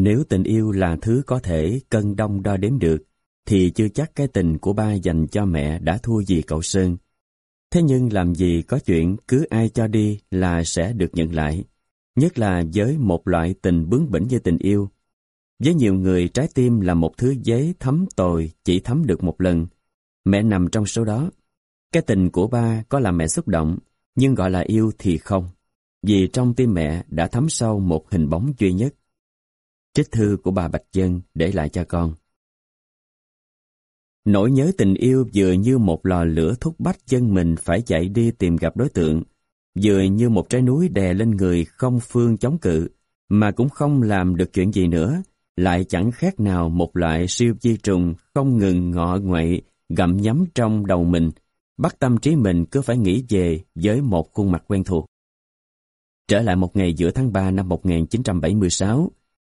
Nếu tình yêu là thứ có thể cân đông đo đếm được, thì chưa chắc cái tình của ba dành cho mẹ đã thua gì cậu Sơn. Thế nhưng làm gì có chuyện cứ ai cho đi là sẽ được nhận lại, nhất là với một loại tình bướng bỉnh như tình yêu. Với nhiều người trái tim là một thứ giấy thấm tồi chỉ thấm được một lần. Mẹ nằm trong số đó. Cái tình của ba có làm mẹ xúc động, nhưng gọi là yêu thì không. Vì trong tim mẹ đã thấm sâu một hình bóng duy nhất. Trích thư của bà Bạch Dân để lại cho con. Nỗi nhớ tình yêu vừa như một lò lửa thúc bách chân mình phải chạy đi tìm gặp đối tượng, vừa như một trái núi đè lên người không phương chống cự, mà cũng không làm được chuyện gì nữa, lại chẳng khác nào một loại siêu di trùng không ngừng ngọ nguậy, gặm nhắm trong đầu mình, bắt tâm trí mình cứ phải nghĩ về với một khuôn mặt quen thuộc. Trở lại một ngày giữa tháng 3 năm 1976,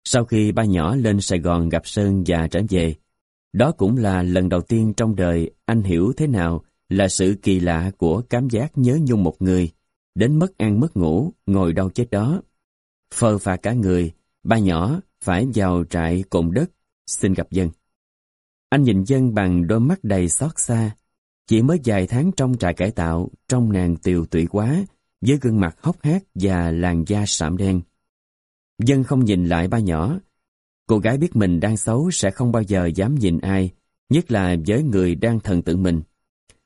sau khi ba nhỏ lên Sài Gòn gặp Sơn và trở về, đó cũng là lần đầu tiên trong đời anh hiểu thế nào là sự kỳ lạ của cảm giác nhớ nhung một người, đến mất ăn mất ngủ, ngồi đâu chết đó. Phơ phà cả người, ba nhỏ phải vào trại cồn đất, xin gặp dân. Anh nhìn dân bằng đôi mắt đầy xót xa. Chỉ mới vài tháng trong trại cải tạo, trong nàng tiều tụy quá, với gương mặt hốc hác và làn da sạm đen. Dân không nhìn lại ba nhỏ, Cô gái biết mình đang xấu sẽ không bao giờ dám nhìn ai, nhất là với người đang thần tượng mình.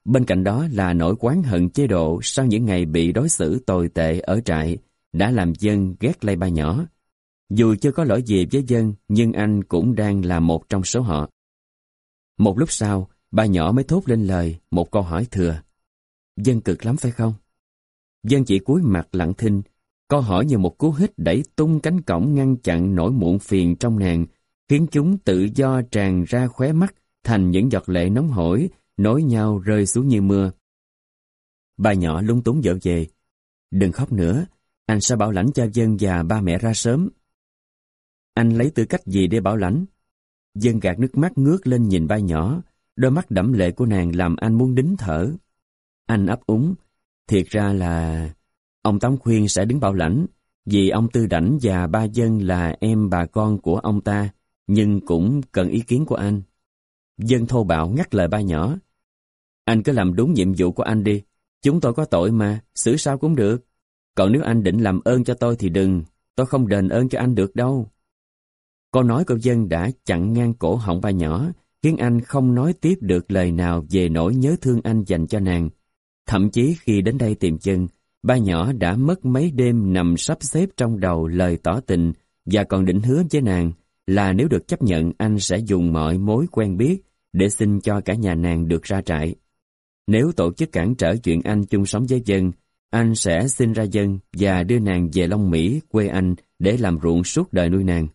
Bên cạnh đó là nỗi quán hận chế độ sau những ngày bị đối xử tồi tệ ở trại, đã làm dân ghét lây ba nhỏ. Dù chưa có lỗi gì với dân, nhưng anh cũng đang là một trong số họ. Một lúc sau, ba nhỏ mới thốt lên lời một câu hỏi thừa. Dân cực lắm phải không? Dân chỉ cúi mặt lặng thinh, Câu hỏi như một cú hít đẩy tung cánh cổng ngăn chặn nỗi muộn phiền trong nàng, khiến chúng tự do tràn ra khóe mắt thành những giọt lệ nóng hổi, nối nhau rơi xuống như mưa. Bà nhỏ lung túng dở về. Đừng khóc nữa, anh sẽ bảo lãnh cho dân và ba mẹ ra sớm. Anh lấy tư cách gì để bảo lãnh? Dân gạt nước mắt ngước lên nhìn ba nhỏ, đôi mắt đẫm lệ của nàng làm anh muốn đính thở. Anh ấp úng, thiệt ra là... Ông Tám khuyên sẽ đứng bảo lãnh, vì ông Tư Đảnh và ba dân là em bà con của ông ta, nhưng cũng cần ý kiến của anh. Dân thô bạo ngắt lời ba nhỏ. Anh cứ làm đúng nhiệm vụ của anh đi, chúng tôi có tội mà, xử sao cũng được. Còn nếu anh định làm ơn cho tôi thì đừng, tôi không đền ơn cho anh được đâu. Câu nói của dân đã chặn ngang cổ họng ba nhỏ, khiến anh không nói tiếp được lời nào về nỗi nhớ thương anh dành cho nàng. Thậm chí khi đến đây tìm chân, Ba nhỏ đã mất mấy đêm nằm sắp xếp trong đầu lời tỏ tình và còn định hứa với nàng là nếu được chấp nhận anh sẽ dùng mọi mối quen biết để xin cho cả nhà nàng được ra trại. Nếu tổ chức cản trở chuyện anh chung sống với dân, anh sẽ xin ra dân và đưa nàng về Long Mỹ, quê anh, để làm ruộng suốt đời nuôi nàng.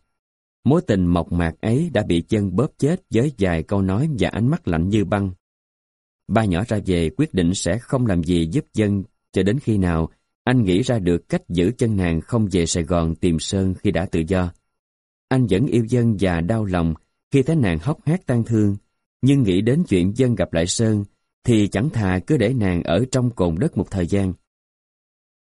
Mối tình mộc mạc ấy đã bị chân bóp chết với vài câu nói và ánh mắt lạnh như băng. Ba nhỏ ra về quyết định sẽ không làm gì giúp dân cho đến khi nào anh nghĩ ra được cách giữ chân nàng không về Sài Gòn tìm Sơn khi đã tự do. Anh vẫn yêu dân và đau lòng khi thấy nàng hóc hát tan thương, nhưng nghĩ đến chuyện dân gặp lại Sơn thì chẳng thà cứ để nàng ở trong cồn đất một thời gian.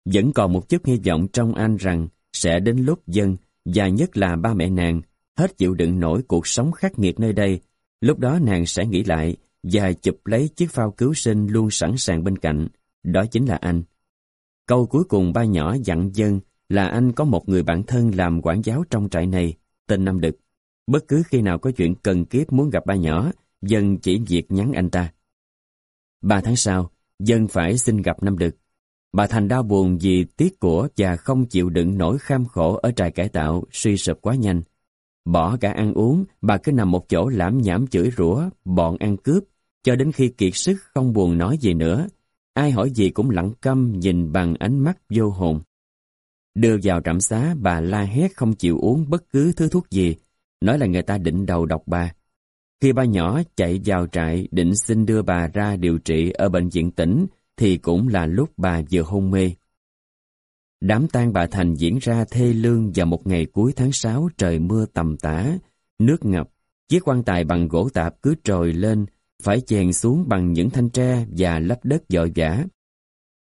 Vẫn còn một chút hy vọng trong anh rằng sẽ đến lúc dân và nhất là ba mẹ nàng hết chịu đựng nổi cuộc sống khắc nghiệt nơi đây, lúc đó nàng sẽ nghĩ lại và chụp lấy chiếc phao cứu sinh luôn sẵn sàng bên cạnh đó chính là anh. Câu cuối cùng ba nhỏ dặn dân là anh có một người bạn thân làm quản giáo trong trại này, tên Nam Đực. Bất cứ khi nào có chuyện cần kiếp muốn gặp ba nhỏ, dân chỉ việc nhắn anh ta. Ba tháng sau, dân phải xin gặp Nam Đực. Bà Thành đau buồn vì tiếc của và không chịu đựng nỗi kham khổ ở trại cải tạo suy sụp quá nhanh. Bỏ cả ăn uống, bà cứ nằm một chỗ lãm nhảm chửi rủa, bọn ăn cướp, cho đến khi kiệt sức không buồn nói gì nữa, Ai hỏi gì cũng lặng câm nhìn bằng ánh mắt vô hồn. Đưa vào trạm xá, bà la hét không chịu uống bất cứ thứ thuốc gì, nói là người ta định đầu độc bà. Khi ba nhỏ chạy vào trại định xin đưa bà ra điều trị ở bệnh viện tỉnh, thì cũng là lúc bà vừa hôn mê. Đám tang bà Thành diễn ra thê lương vào một ngày cuối tháng 6 trời mưa tầm tã, nước ngập, chiếc quan tài bằng gỗ tạp cứ trồi lên phải chèn xuống bằng những thanh tre và lấp đất dội vã.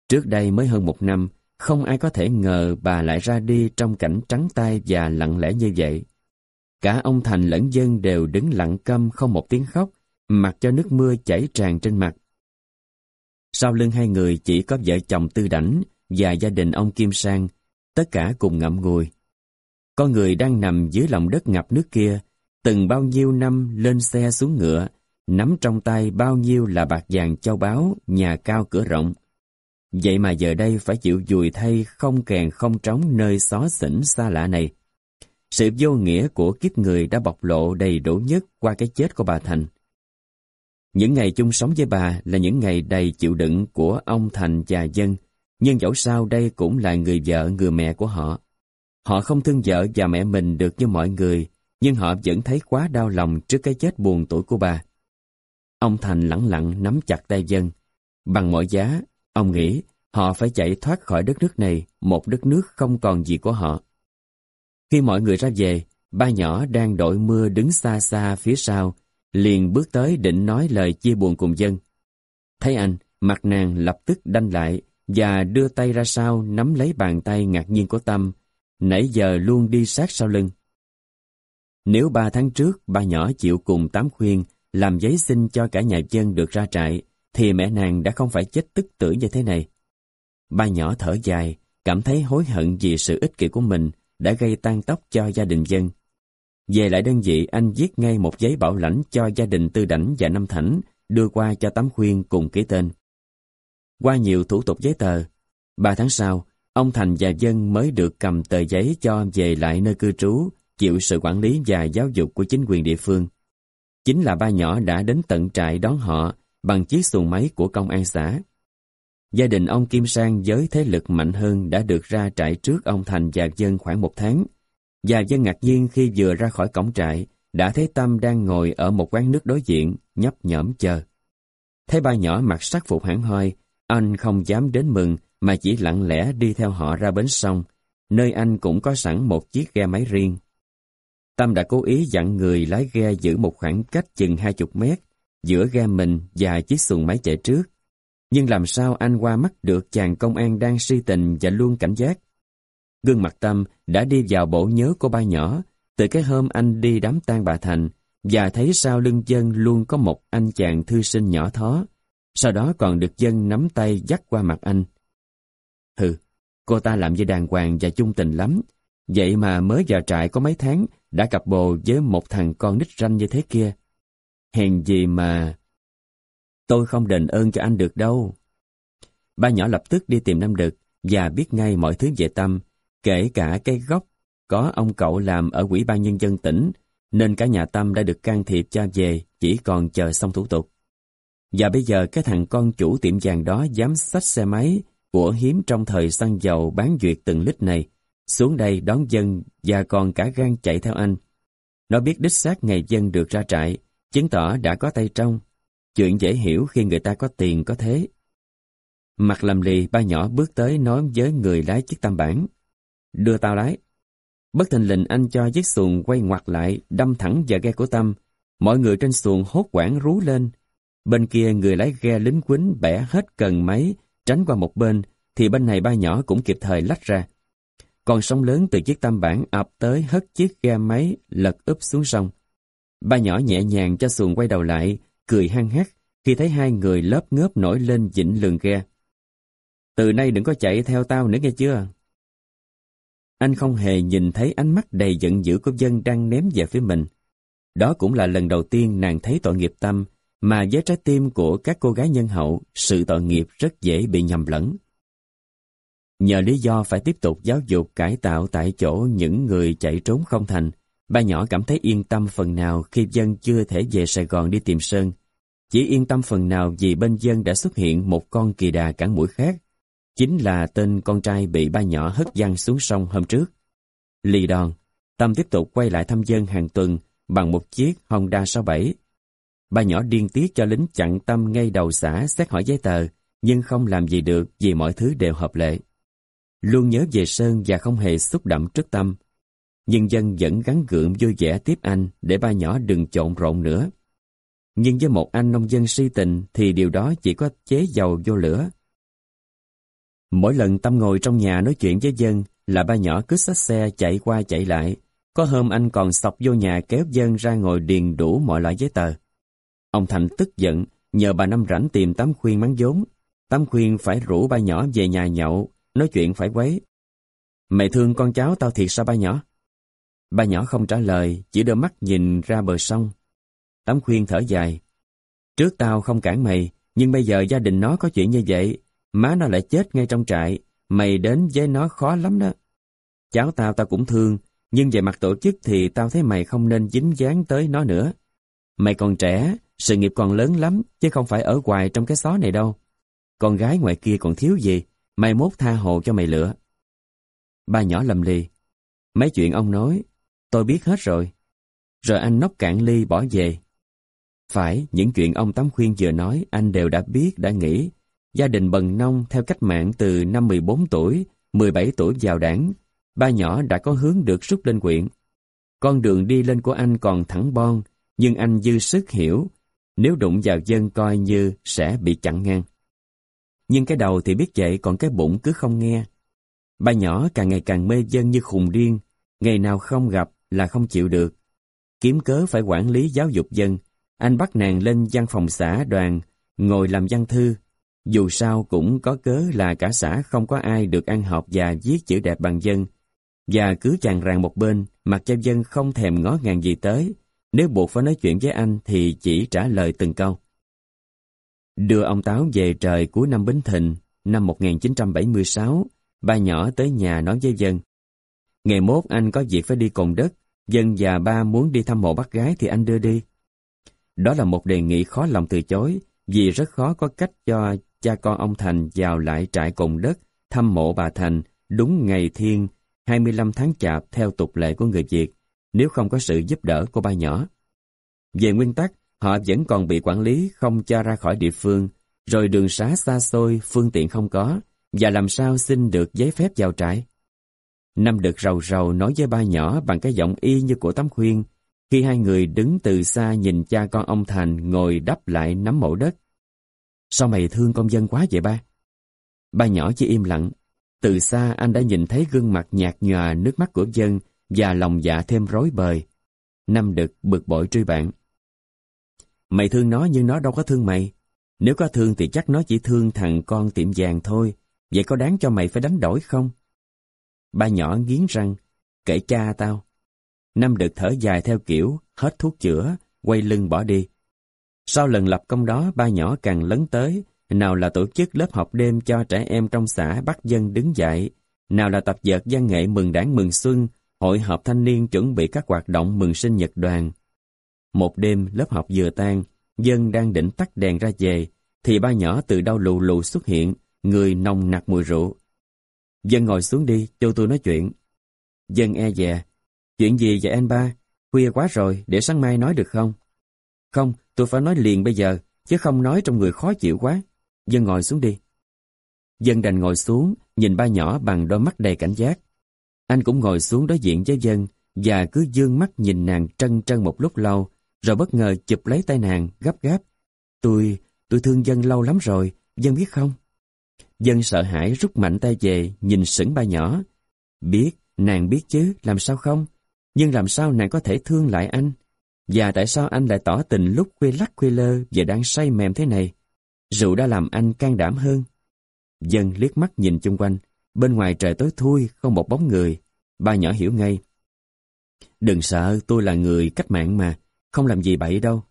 Trước đây mới hơn một năm, không ai có thể ngờ bà lại ra đi trong cảnh trắng tay và lặng lẽ như vậy. Cả ông Thành lẫn dân đều đứng lặng câm không một tiếng khóc, mặc cho nước mưa chảy tràn trên mặt. Sau lưng hai người chỉ có vợ chồng Tư Đảnh và gia đình ông Kim Sang, tất cả cùng ngậm ngùi. Con người đang nằm dưới lòng đất ngập nước kia, từng bao nhiêu năm lên xe xuống ngựa, nắm trong tay bao nhiêu là bạc vàng châu báu, nhà cao cửa rộng. Vậy mà giờ đây phải chịu dùi thay không kèn không trống nơi xó xỉnh xa lạ này. Sự vô nghĩa của kiếp người đã bộc lộ đầy đủ nhất qua cái chết của bà Thành. Những ngày chung sống với bà là những ngày đầy chịu đựng của ông Thành và dân, nhưng dẫu sao đây cũng là người vợ, người mẹ của họ. Họ không thương vợ và mẹ mình được như mọi người, nhưng họ vẫn thấy quá đau lòng trước cái chết buồn tuổi của bà. Ông Thành lặng lặng nắm chặt tay dân. Bằng mọi giá, ông nghĩ họ phải chạy thoát khỏi đất nước này, một đất nước không còn gì của họ. Khi mọi người ra về, ba nhỏ đang đội mưa đứng xa xa phía sau, liền bước tới định nói lời chia buồn cùng dân. Thấy anh, mặt nàng lập tức đanh lại và đưa tay ra sau nắm lấy bàn tay ngạc nhiên của Tâm, nãy giờ luôn đi sát sau lưng. Nếu ba tháng trước ba nhỏ chịu cùng tám khuyên làm giấy xin cho cả nhà dân được ra trại, thì mẹ nàng đã không phải chết tức tử như thế này. Ba nhỏ thở dài, cảm thấy hối hận vì sự ích kỷ của mình đã gây tan tóc cho gia đình dân. Về lại đơn vị, anh viết ngay một giấy bảo lãnh cho gia đình Tư Đảnh và Năm Thảnh, đưa qua cho Tám Khuyên cùng ký tên. Qua nhiều thủ tục giấy tờ, ba tháng sau, ông Thành và Dân mới được cầm tờ giấy cho về lại nơi cư trú, chịu sự quản lý và giáo dục của chính quyền địa phương. Chính là ba nhỏ đã đến tận trại đón họ bằng chiếc xuồng máy của công an xã. Gia đình ông Kim Sang với thế lực mạnh hơn đã được ra trại trước ông Thành và Dân khoảng một tháng. Và Dân ngạc nhiên khi vừa ra khỏi cổng trại, đã thấy Tâm đang ngồi ở một quán nước đối diện, nhấp nhõm chờ. Thấy ba nhỏ mặc sắc phục hẳn hoi, anh không dám đến mừng mà chỉ lặng lẽ đi theo họ ra bến sông, nơi anh cũng có sẵn một chiếc ghe máy riêng. Tâm đã cố ý dặn người lái ghe giữ một khoảng cách chừng hai chục mét giữa ghe mình và chiếc xuồng máy chạy trước. Nhưng làm sao anh qua mắt được chàng công an đang si tình và luôn cảnh giác? Gương mặt Tâm đã đi vào bộ nhớ của ba nhỏ từ cái hôm anh đi đám tang bà Thành và thấy sau lưng dân luôn có một anh chàng thư sinh nhỏ thó. Sau đó còn được dân nắm tay dắt qua mặt anh. Hừ, cô ta làm như đàng hoàng và chung tình lắm. Vậy mà mới vào trại có mấy tháng đã cặp bồ với một thằng con nít ranh như thế kia. Hèn gì mà... Tôi không đền ơn cho anh được đâu. Ba nhỏ lập tức đi tìm Nam Đực và biết ngay mọi thứ về Tâm, kể cả cái gốc có ông cậu làm ở quỹ ban nhân dân tỉnh, nên cả nhà Tâm đã được can thiệp cho về, chỉ còn chờ xong thủ tục. Và bây giờ cái thằng con chủ tiệm vàng đó dám xách xe máy của hiếm trong thời xăng dầu bán duyệt từng lít này, xuống đây đón dân và còn cả gan chạy theo anh. Nó biết đích xác ngày dân được ra trại, chứng tỏ đã có tay trong. Chuyện dễ hiểu khi người ta có tiền có thế. Mặt lầm lì, ba nhỏ bước tới nói với người lái chiếc tam bản. Đưa tao lái. Bất thình lình anh cho chiếc xuồng quay ngoặt lại, đâm thẳng vào ghe của Tâm. Mọi người trên xuồng hốt quảng rú lên. Bên kia người lái ghe lính quýnh bẻ hết cần máy, tránh qua một bên, thì bên này ba nhỏ cũng kịp thời lách ra. Còn sóng lớn từ chiếc tam bản ập tới hất chiếc ghe máy lật úp xuống sông. Ba nhỏ nhẹ nhàng cho xuồng quay đầu lại, cười hăng hắc khi thấy hai người lớp ngớp nổi lên dĩnh lường ghe. Từ nay đừng có chạy theo tao nữa nghe chưa? Anh không hề nhìn thấy ánh mắt đầy giận dữ của dân đang ném về phía mình. Đó cũng là lần đầu tiên nàng thấy tội nghiệp tâm, mà với trái tim của các cô gái nhân hậu, sự tội nghiệp rất dễ bị nhầm lẫn. Nhờ lý do phải tiếp tục giáo dục cải tạo tại chỗ những người chạy trốn không thành, ba nhỏ cảm thấy yên tâm phần nào khi dân chưa thể về Sài Gòn đi tìm Sơn. Chỉ yên tâm phần nào vì bên dân đã xuất hiện một con kỳ đà cản mũi khác, chính là tên con trai bị ba nhỏ hất văng xuống sông hôm trước. Lì đòn, Tâm tiếp tục quay lại thăm dân hàng tuần bằng một chiếc Honda 67. Ba nhỏ điên tiết cho lính chặn Tâm ngay đầu xã xét hỏi giấy tờ, nhưng không làm gì được vì mọi thứ đều hợp lệ luôn nhớ về Sơn và không hề xúc động trước tâm. Nhưng dân vẫn gắn gượng vui vẻ tiếp anh để ba nhỏ đừng trộn rộn nữa. Nhưng với một anh nông dân si tình thì điều đó chỉ có chế dầu vô lửa. Mỗi lần Tâm ngồi trong nhà nói chuyện với dân là ba nhỏ cứ xách xe chạy qua chạy lại, Có hôm anh còn sọc vô nhà kéo dân ra ngồi điền đủ mọi loại giấy tờ. Ông Thành tức giận, nhờ bà Năm rảnh tìm Tám Khuyên mắng vốn. Tám Khuyên phải rủ ba nhỏ về nhà nhậu, nói chuyện phải quấy. Mày thương con cháu tao thiệt sao ba nhỏ? Ba nhỏ không trả lời, chỉ đưa mắt nhìn ra bờ sông. Tám Khuyên thở dài. Trước tao không cản mày, nhưng bây giờ gia đình nó có chuyện như vậy, má nó lại chết ngay trong trại, mày đến với nó khó lắm đó. Cháu tao tao cũng thương, nhưng về mặt tổ chức thì tao thấy mày không nên dính dáng tới nó nữa. Mày còn trẻ, sự nghiệp còn lớn lắm, chứ không phải ở hoài trong cái xó này đâu. Con gái ngoài kia còn thiếu gì, mày mốt tha hồ cho mày lựa. Ba nhỏ lầm ly. Mấy chuyện ông nói, tôi biết hết rồi. Rồi anh nốc cạn ly bỏ về. Phải, những chuyện ông Tám Khuyên vừa nói anh đều đã biết, đã nghĩ. Gia đình bần nông theo cách mạng từ năm 14 tuổi, 17 tuổi vào đảng, ba nhỏ đã có hướng được rút lên quyện. Con đường đi lên của anh còn thẳng bon, nhưng anh dư sức hiểu, nếu đụng vào dân coi như sẽ bị chặn ngang. Nhưng cái đầu thì biết vậy còn cái bụng cứ không nghe. Ba nhỏ càng ngày càng mê dân như khùng điên, ngày nào không gặp là không chịu được. Kiếm cớ phải quản lý giáo dục dân, anh bắt nàng lên văn phòng xã đoàn, ngồi làm văn thư. Dù sao cũng có cớ là cả xã không có ai được ăn học và viết chữ đẹp bằng dân. Và cứ chàng ràng một bên, mặc cho dân không thèm ngó ngàng gì tới. Nếu buộc phải nói chuyện với anh thì chỉ trả lời từng câu. Đưa ông Táo về trời cuối năm Bính Thịnh, năm 1976, ba nhỏ tới nhà nói với dân. Ngày mốt anh có việc phải đi cùng đất, dân và ba muốn đi thăm mộ bác gái thì anh đưa đi. Đó là một đề nghị khó lòng từ chối, vì rất khó có cách cho cha con ông Thành vào lại trại cùng đất, thăm mộ bà Thành đúng ngày thiên 25 tháng chạp theo tục lệ của người Việt, nếu không có sự giúp đỡ của ba nhỏ. Về nguyên tắc, họ vẫn còn bị quản lý không cho ra khỏi địa phương, rồi đường xá xa xôi, phương tiện không có, và làm sao xin được giấy phép vào trại. Năm được rầu rầu nói với ba nhỏ bằng cái giọng y như của tấm khuyên, khi hai người đứng từ xa nhìn cha con ông Thành ngồi đắp lại nắm mẫu đất. Sao mày thương công dân quá vậy ba? Ba nhỏ chỉ im lặng. Từ xa anh đã nhìn thấy gương mặt nhạt nhòa nước mắt của dân và lòng dạ thêm rối bời. Năm đực bực bội truy bạn. Mày thương nó nhưng nó đâu có thương mày. Nếu có thương thì chắc nó chỉ thương thằng con tiệm vàng thôi. Vậy có đáng cho mày phải đánh đổi không? Ba nhỏ nghiến răng. Kể cha tao. Năm được thở dài theo kiểu, hết thuốc chữa, quay lưng bỏ đi. Sau lần lập công đó, ba nhỏ càng lấn tới, nào là tổ chức lớp học đêm cho trẻ em trong xã bắt dân đứng dậy, nào là tập dợt văn nghệ mừng đảng mừng xuân, hội họp thanh niên chuẩn bị các hoạt động mừng sinh nhật đoàn. Một đêm lớp học vừa tan, dân đang định tắt đèn ra về, thì ba nhỏ từ đâu lù lù xuất hiện, người nồng nặc mùi rượu. Dân ngồi xuống đi, cho tôi nói chuyện. Dân e dè, Chuyện gì vậy anh ba? Khuya quá rồi, để sáng mai nói được không? Không, tôi phải nói liền bây giờ, chứ không nói trong người khó chịu quá. Dân ngồi xuống đi. Dân đành ngồi xuống, nhìn ba nhỏ bằng đôi mắt đầy cảnh giác. Anh cũng ngồi xuống đối diện với Dân, và cứ dương mắt nhìn nàng trân trân một lúc lâu, rồi bất ngờ chụp lấy tay nàng, gấp gáp. Tôi, tôi thương Dân lâu lắm rồi, Dân biết không? Dân sợ hãi rút mạnh tay về, nhìn sững ba nhỏ. Biết, nàng biết chứ, làm sao không? Nhưng làm sao nàng có thể thương lại anh? Và tại sao anh lại tỏ tình lúc khuya lắc khuya lơ và đang say mềm thế này? Rượu đã làm anh can đảm hơn. Dân liếc mắt nhìn chung quanh, bên ngoài trời tối thui, không một bóng người. Ba nhỏ hiểu ngay. Đừng sợ, tôi là người cách mạng mà, không làm gì bậy đâu.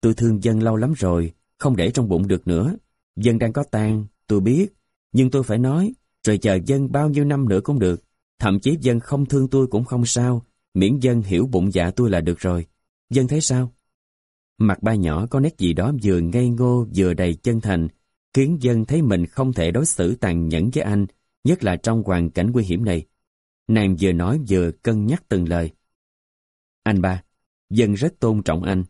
Tôi thương dân lâu lắm rồi, không để trong bụng được nữa. Dân đang có tan, tôi biết, nhưng tôi phải nói, rồi chờ dân bao nhiêu năm nữa cũng được. Thậm chí dân không thương tôi cũng không sao, miễn dân hiểu bụng dạ tôi là được rồi. Dân thấy sao? Mặt ba nhỏ có nét gì đó vừa ngây ngô vừa đầy chân thành, khiến dân thấy mình không thể đối xử tàn nhẫn với anh, nhất là trong hoàn cảnh nguy hiểm này. Nàng vừa nói vừa cân nhắc từng lời. Anh ba, dân rất tôn trọng anh,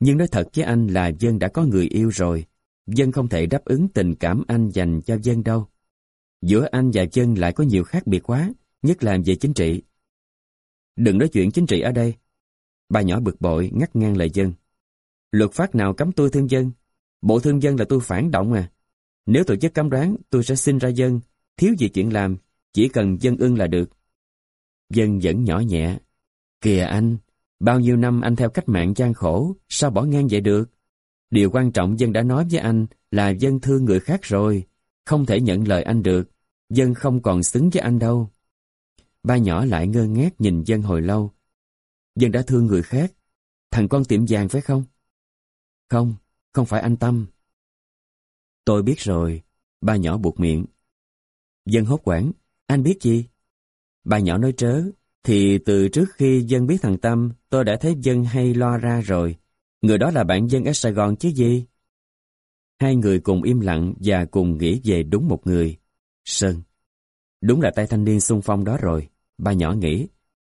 nhưng nói thật với anh là dân đã có người yêu rồi. Dân không thể đáp ứng tình cảm anh dành cho dân đâu. Giữa anh và dân lại có nhiều khác biệt quá, nhất là về chính trị. Đừng nói chuyện chính trị ở đây. Bà nhỏ bực bội ngắt ngang lời dân. Luật pháp nào cấm tôi thương dân? Bộ thương dân là tôi phản động à. Nếu tổ chức cấm đoán, tôi sẽ xin ra dân. Thiếu gì chuyện làm, chỉ cần dân ưng là được. Dân vẫn nhỏ nhẹ. Kìa anh, bao nhiêu năm anh theo cách mạng gian khổ, sao bỏ ngang vậy được? Điều quan trọng dân đã nói với anh là dân thương người khác rồi, không thể nhận lời anh được, dân không còn xứng với anh đâu. Ba nhỏ lại ngơ ngác nhìn dân hồi lâu. Dân đã thương người khác, thằng con tiệm vàng phải không? Không, không phải anh Tâm. Tôi biết rồi, ba nhỏ buộc miệng. Dân hốt quảng, anh biết gì? Ba nhỏ nói trớ, thì từ trước khi dân biết thằng Tâm, tôi đã thấy dân hay lo ra rồi. Người đó là bạn dân ở Sài Gòn chứ gì? Hai người cùng im lặng và cùng nghĩ về đúng một người. Sơn. Đúng là tay thanh niên xung phong đó rồi, ba nhỏ nghĩ.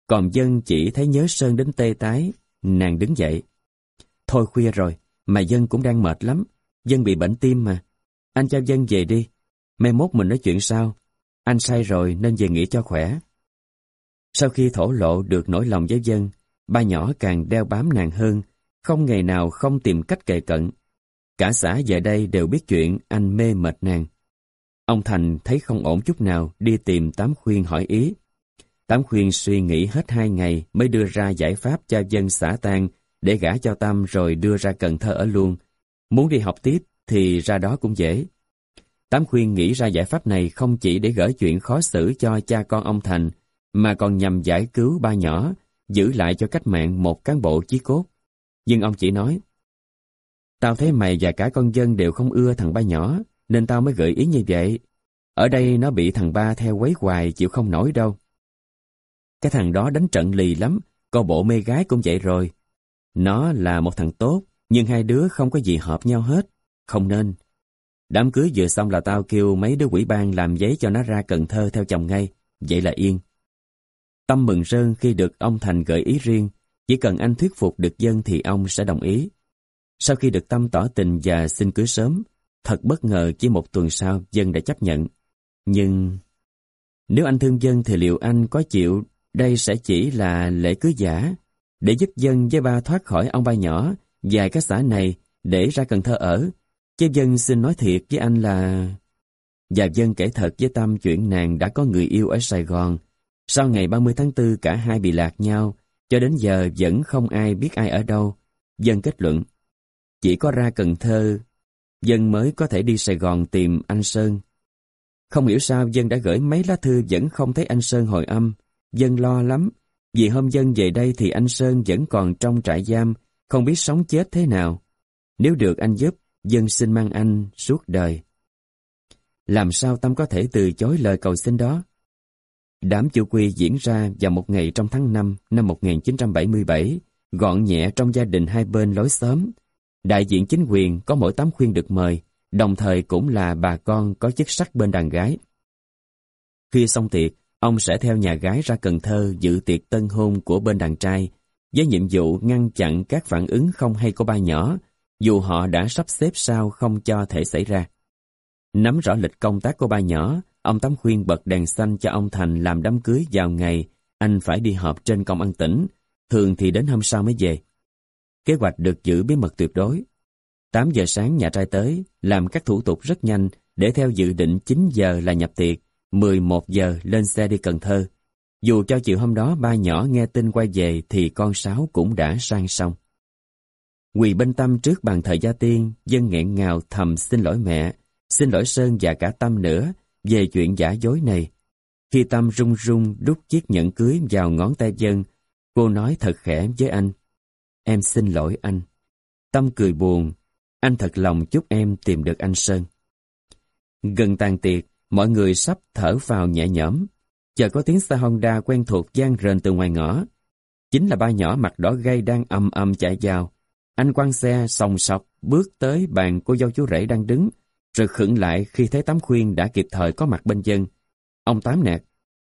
Còn dân chỉ thấy nhớ Sơn đến tê tái, nàng đứng dậy. Thôi khuya rồi, mà dân cũng đang mệt lắm. Dân bị bệnh tim mà. Anh cho dân về đi. Mai mốt mình nói chuyện sau. Anh say rồi nên về nghỉ cho khỏe. Sau khi thổ lộ được nỗi lòng với dân, ba nhỏ càng đeo bám nàng hơn, không ngày nào không tìm cách kề cận. Cả xã giờ đây đều biết chuyện anh mê mệt nàng. Ông Thành thấy không ổn chút nào đi tìm Tám Khuyên hỏi ý. Tám Khuyên suy nghĩ hết hai ngày mới đưa ra giải pháp cho dân xã tan để gả cho Tâm rồi đưa ra Cần Thơ ở luôn. Muốn đi học tiếp thì ra đó cũng dễ. Tám Khuyên nghĩ ra giải pháp này không chỉ để gỡ chuyện khó xử cho cha con ông Thành, mà còn nhằm giải cứu ba nhỏ, giữ lại cho cách mạng một cán bộ chí cốt. Nhưng ông chỉ nói, Tao thấy mày và cả con dân đều không ưa thằng ba nhỏ, nên tao mới gợi ý như vậy. Ở đây nó bị thằng ba theo quấy hoài chịu không nổi đâu. Cái thằng đó đánh trận lì lắm, coi bộ mê gái cũng vậy rồi. Nó là một thằng tốt, nhưng hai đứa không có gì hợp nhau hết. Không nên. Đám cưới vừa xong là tao kêu mấy đứa quỷ ban làm giấy cho nó ra Cần Thơ theo chồng ngay. Vậy là yên. Tâm mừng rơn khi được ông Thành gợi ý riêng, chỉ cần anh thuyết phục được dân thì ông sẽ đồng ý. Sau khi được Tâm tỏ tình và xin cưới sớm, thật bất ngờ chỉ một tuần sau dân đã chấp nhận. Nhưng nếu anh thương dân thì liệu anh có chịu đây sẽ chỉ là lễ cưới giả để giúp dân với ba thoát khỏi ông ba nhỏ dài các xã này để ra Cần Thơ ở. Chứ dân xin nói thiệt với anh là... Và dân kể thật với Tâm chuyện nàng đã có người yêu ở Sài Gòn. Sau ngày 30 tháng 4 cả hai bị lạc nhau, cho đến giờ vẫn không ai biết ai ở đâu. Dân kết luận, chỉ có ra Cần Thơ, dân mới có thể đi Sài Gòn tìm anh Sơn. Không hiểu sao dân đã gửi mấy lá thư vẫn không thấy anh Sơn hồi âm. Dân lo lắm, vì hôm dân về đây thì anh Sơn vẫn còn trong trại giam, không biết sống chết thế nào. Nếu được anh giúp, dân xin mang anh suốt đời. Làm sao Tâm có thể từ chối lời cầu xin đó? Đám chủ quy diễn ra vào một ngày trong tháng 5 năm 1977, gọn nhẹ trong gia đình hai bên lối xóm. Đại diện chính quyền có mỗi tấm khuyên được mời, đồng thời cũng là bà con có chức sắc bên đàn gái. Khi xong tiệc, ông sẽ theo nhà gái ra Cần Thơ dự tiệc tân hôn của bên đàn trai, với nhiệm vụ ngăn chặn các phản ứng không hay của ba nhỏ, dù họ đã sắp xếp sao không cho thể xảy ra. Nắm rõ lịch công tác của ba nhỏ, ông Tám khuyên bật đèn xanh cho ông Thành làm đám cưới vào ngày anh phải đi họp trên công an tỉnh, thường thì đến hôm sau mới về. Kế hoạch được giữ bí mật tuyệt đối. 8 giờ sáng nhà trai tới, làm các thủ tục rất nhanh để theo dự định 9 giờ là nhập tiệc, 11 giờ lên xe đi Cần Thơ. Dù cho chiều hôm đó ba nhỏ nghe tin quay về thì con Sáu cũng đã sang xong. Quỳ bên tâm trước bàn thờ gia tiên, dân nghẹn ngào thầm xin lỗi mẹ, xin lỗi Sơn và cả Tâm nữa về chuyện giả dối này. Khi Tâm rung rung đút chiếc nhẫn cưới vào ngón tay dân, cô nói thật khẽ với anh. Em xin lỗi anh. Tâm cười buồn, anh thật lòng chúc em tìm được anh Sơn. Gần tàn tiệc, mọi người sắp thở vào nhẹ nhõm. Chờ có tiếng xe Honda quen thuộc gian rền từ ngoài ngõ. Chính là ba nhỏ mặt đỏ gay đang âm âm chạy vào. Anh quăng xe sòng sọc bước tới bàn cô dâu chú rể đang đứng, rồi khựng lại khi thấy Tám Khuyên đã kịp thời có mặt bên dân. Ông Tám nạt,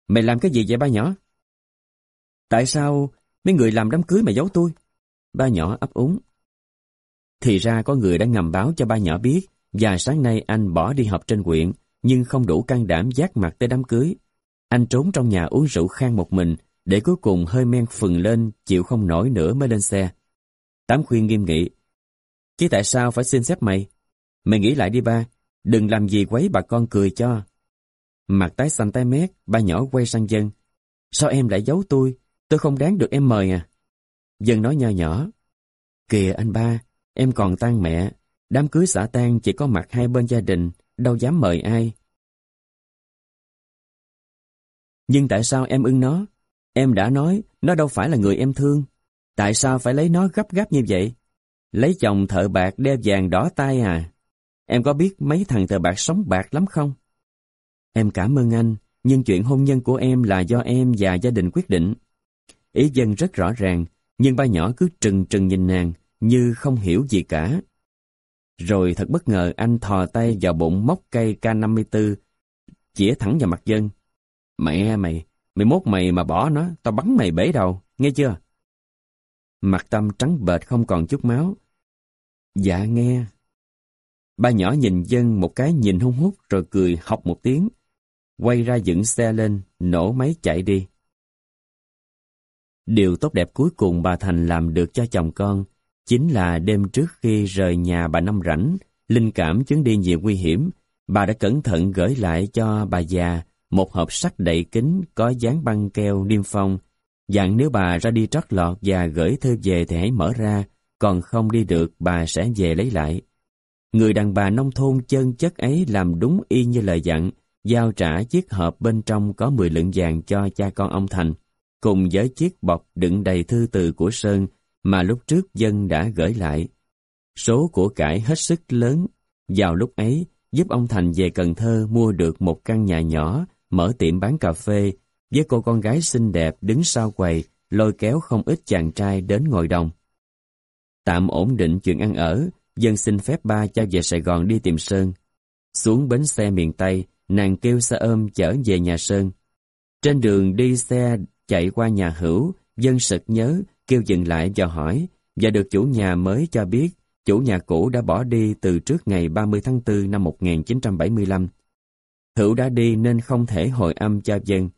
mày làm cái gì vậy ba nhỏ? Tại sao mấy người làm đám cưới mà giấu tôi? Ba nhỏ ấp úng. Thì ra có người đã ngầm báo cho ba nhỏ biết và sáng nay anh bỏ đi học trên quyện nhưng không đủ can đảm giác mặt tới đám cưới. Anh trốn trong nhà uống rượu khang một mình để cuối cùng hơi men phừng lên chịu không nổi nữa mới lên xe. Tám khuyên nghiêm nghị. Chứ tại sao phải xin xếp mày? Mày nghĩ lại đi ba, đừng làm gì quấy bà con cười cho. Mặt tái xanh tái mét, ba nhỏ quay sang dân. Sao em lại giấu tôi? tôi không đáng được em mời à. Dân nói nho nhỏ. Kìa anh ba, em còn tan mẹ, đám cưới xã tang chỉ có mặt hai bên gia đình, đâu dám mời ai. Nhưng tại sao em ưng nó? Em đã nói, nó đâu phải là người em thương. Tại sao phải lấy nó gấp gáp như vậy? Lấy chồng thợ bạc đeo vàng đỏ tay à? Em có biết mấy thằng thợ bạc sống bạc lắm không? Em cảm ơn anh, nhưng chuyện hôn nhân của em là do em và gia đình quyết định. Ý dân rất rõ ràng, nhưng ba nhỏ cứ trừng trừng nhìn nàng, như không hiểu gì cả. Rồi thật bất ngờ anh thò tay vào bụng móc cây K54, chĩa thẳng vào mặt dân. Mẹ mày, mày mốt mày mà bỏ nó, tao bắn mày bể đầu, nghe chưa? Mặt tâm trắng bệt không còn chút máu. Dạ nghe. Ba nhỏ nhìn dân một cái nhìn hung hút rồi cười học một tiếng. Quay ra dựng xe lên, nổ máy chạy đi. Điều tốt đẹp cuối cùng bà Thành làm được cho chồng con chính là đêm trước khi rời nhà bà Năm rảnh, linh cảm chuyến đi nhiều nguy hiểm, bà đã cẩn thận gửi lại cho bà già một hộp sắt đậy kính có dán băng keo niêm phong, dặn nếu bà ra đi trót lọt và gửi thư về thì hãy mở ra, còn không đi được bà sẽ về lấy lại. Người đàn bà nông thôn chân chất ấy làm đúng y như lời dặn, giao trả chiếc hộp bên trong có 10 lượng vàng cho cha con ông Thành, cùng với chiếc bọc đựng đầy thư từ của Sơn mà lúc trước dân đã gửi lại. Số của cải hết sức lớn, vào lúc ấy giúp ông Thành về Cần Thơ mua được một căn nhà nhỏ, mở tiệm bán cà phê, với cô con gái xinh đẹp đứng sau quầy, lôi kéo không ít chàng trai đến ngồi đồng. Tạm ổn định chuyện ăn ở, dân xin phép ba cho về Sài Gòn đi tìm Sơn. Xuống bến xe miền Tây, nàng kêu xe ôm chở về nhà Sơn. Trên đường đi xe chạy qua nhà hữu, dân sực nhớ, kêu dừng lại và hỏi, và được chủ nhà mới cho biết, chủ nhà cũ đã bỏ đi từ trước ngày 30 tháng 4 năm 1975. Hữu đã đi nên không thể hồi âm cho dân,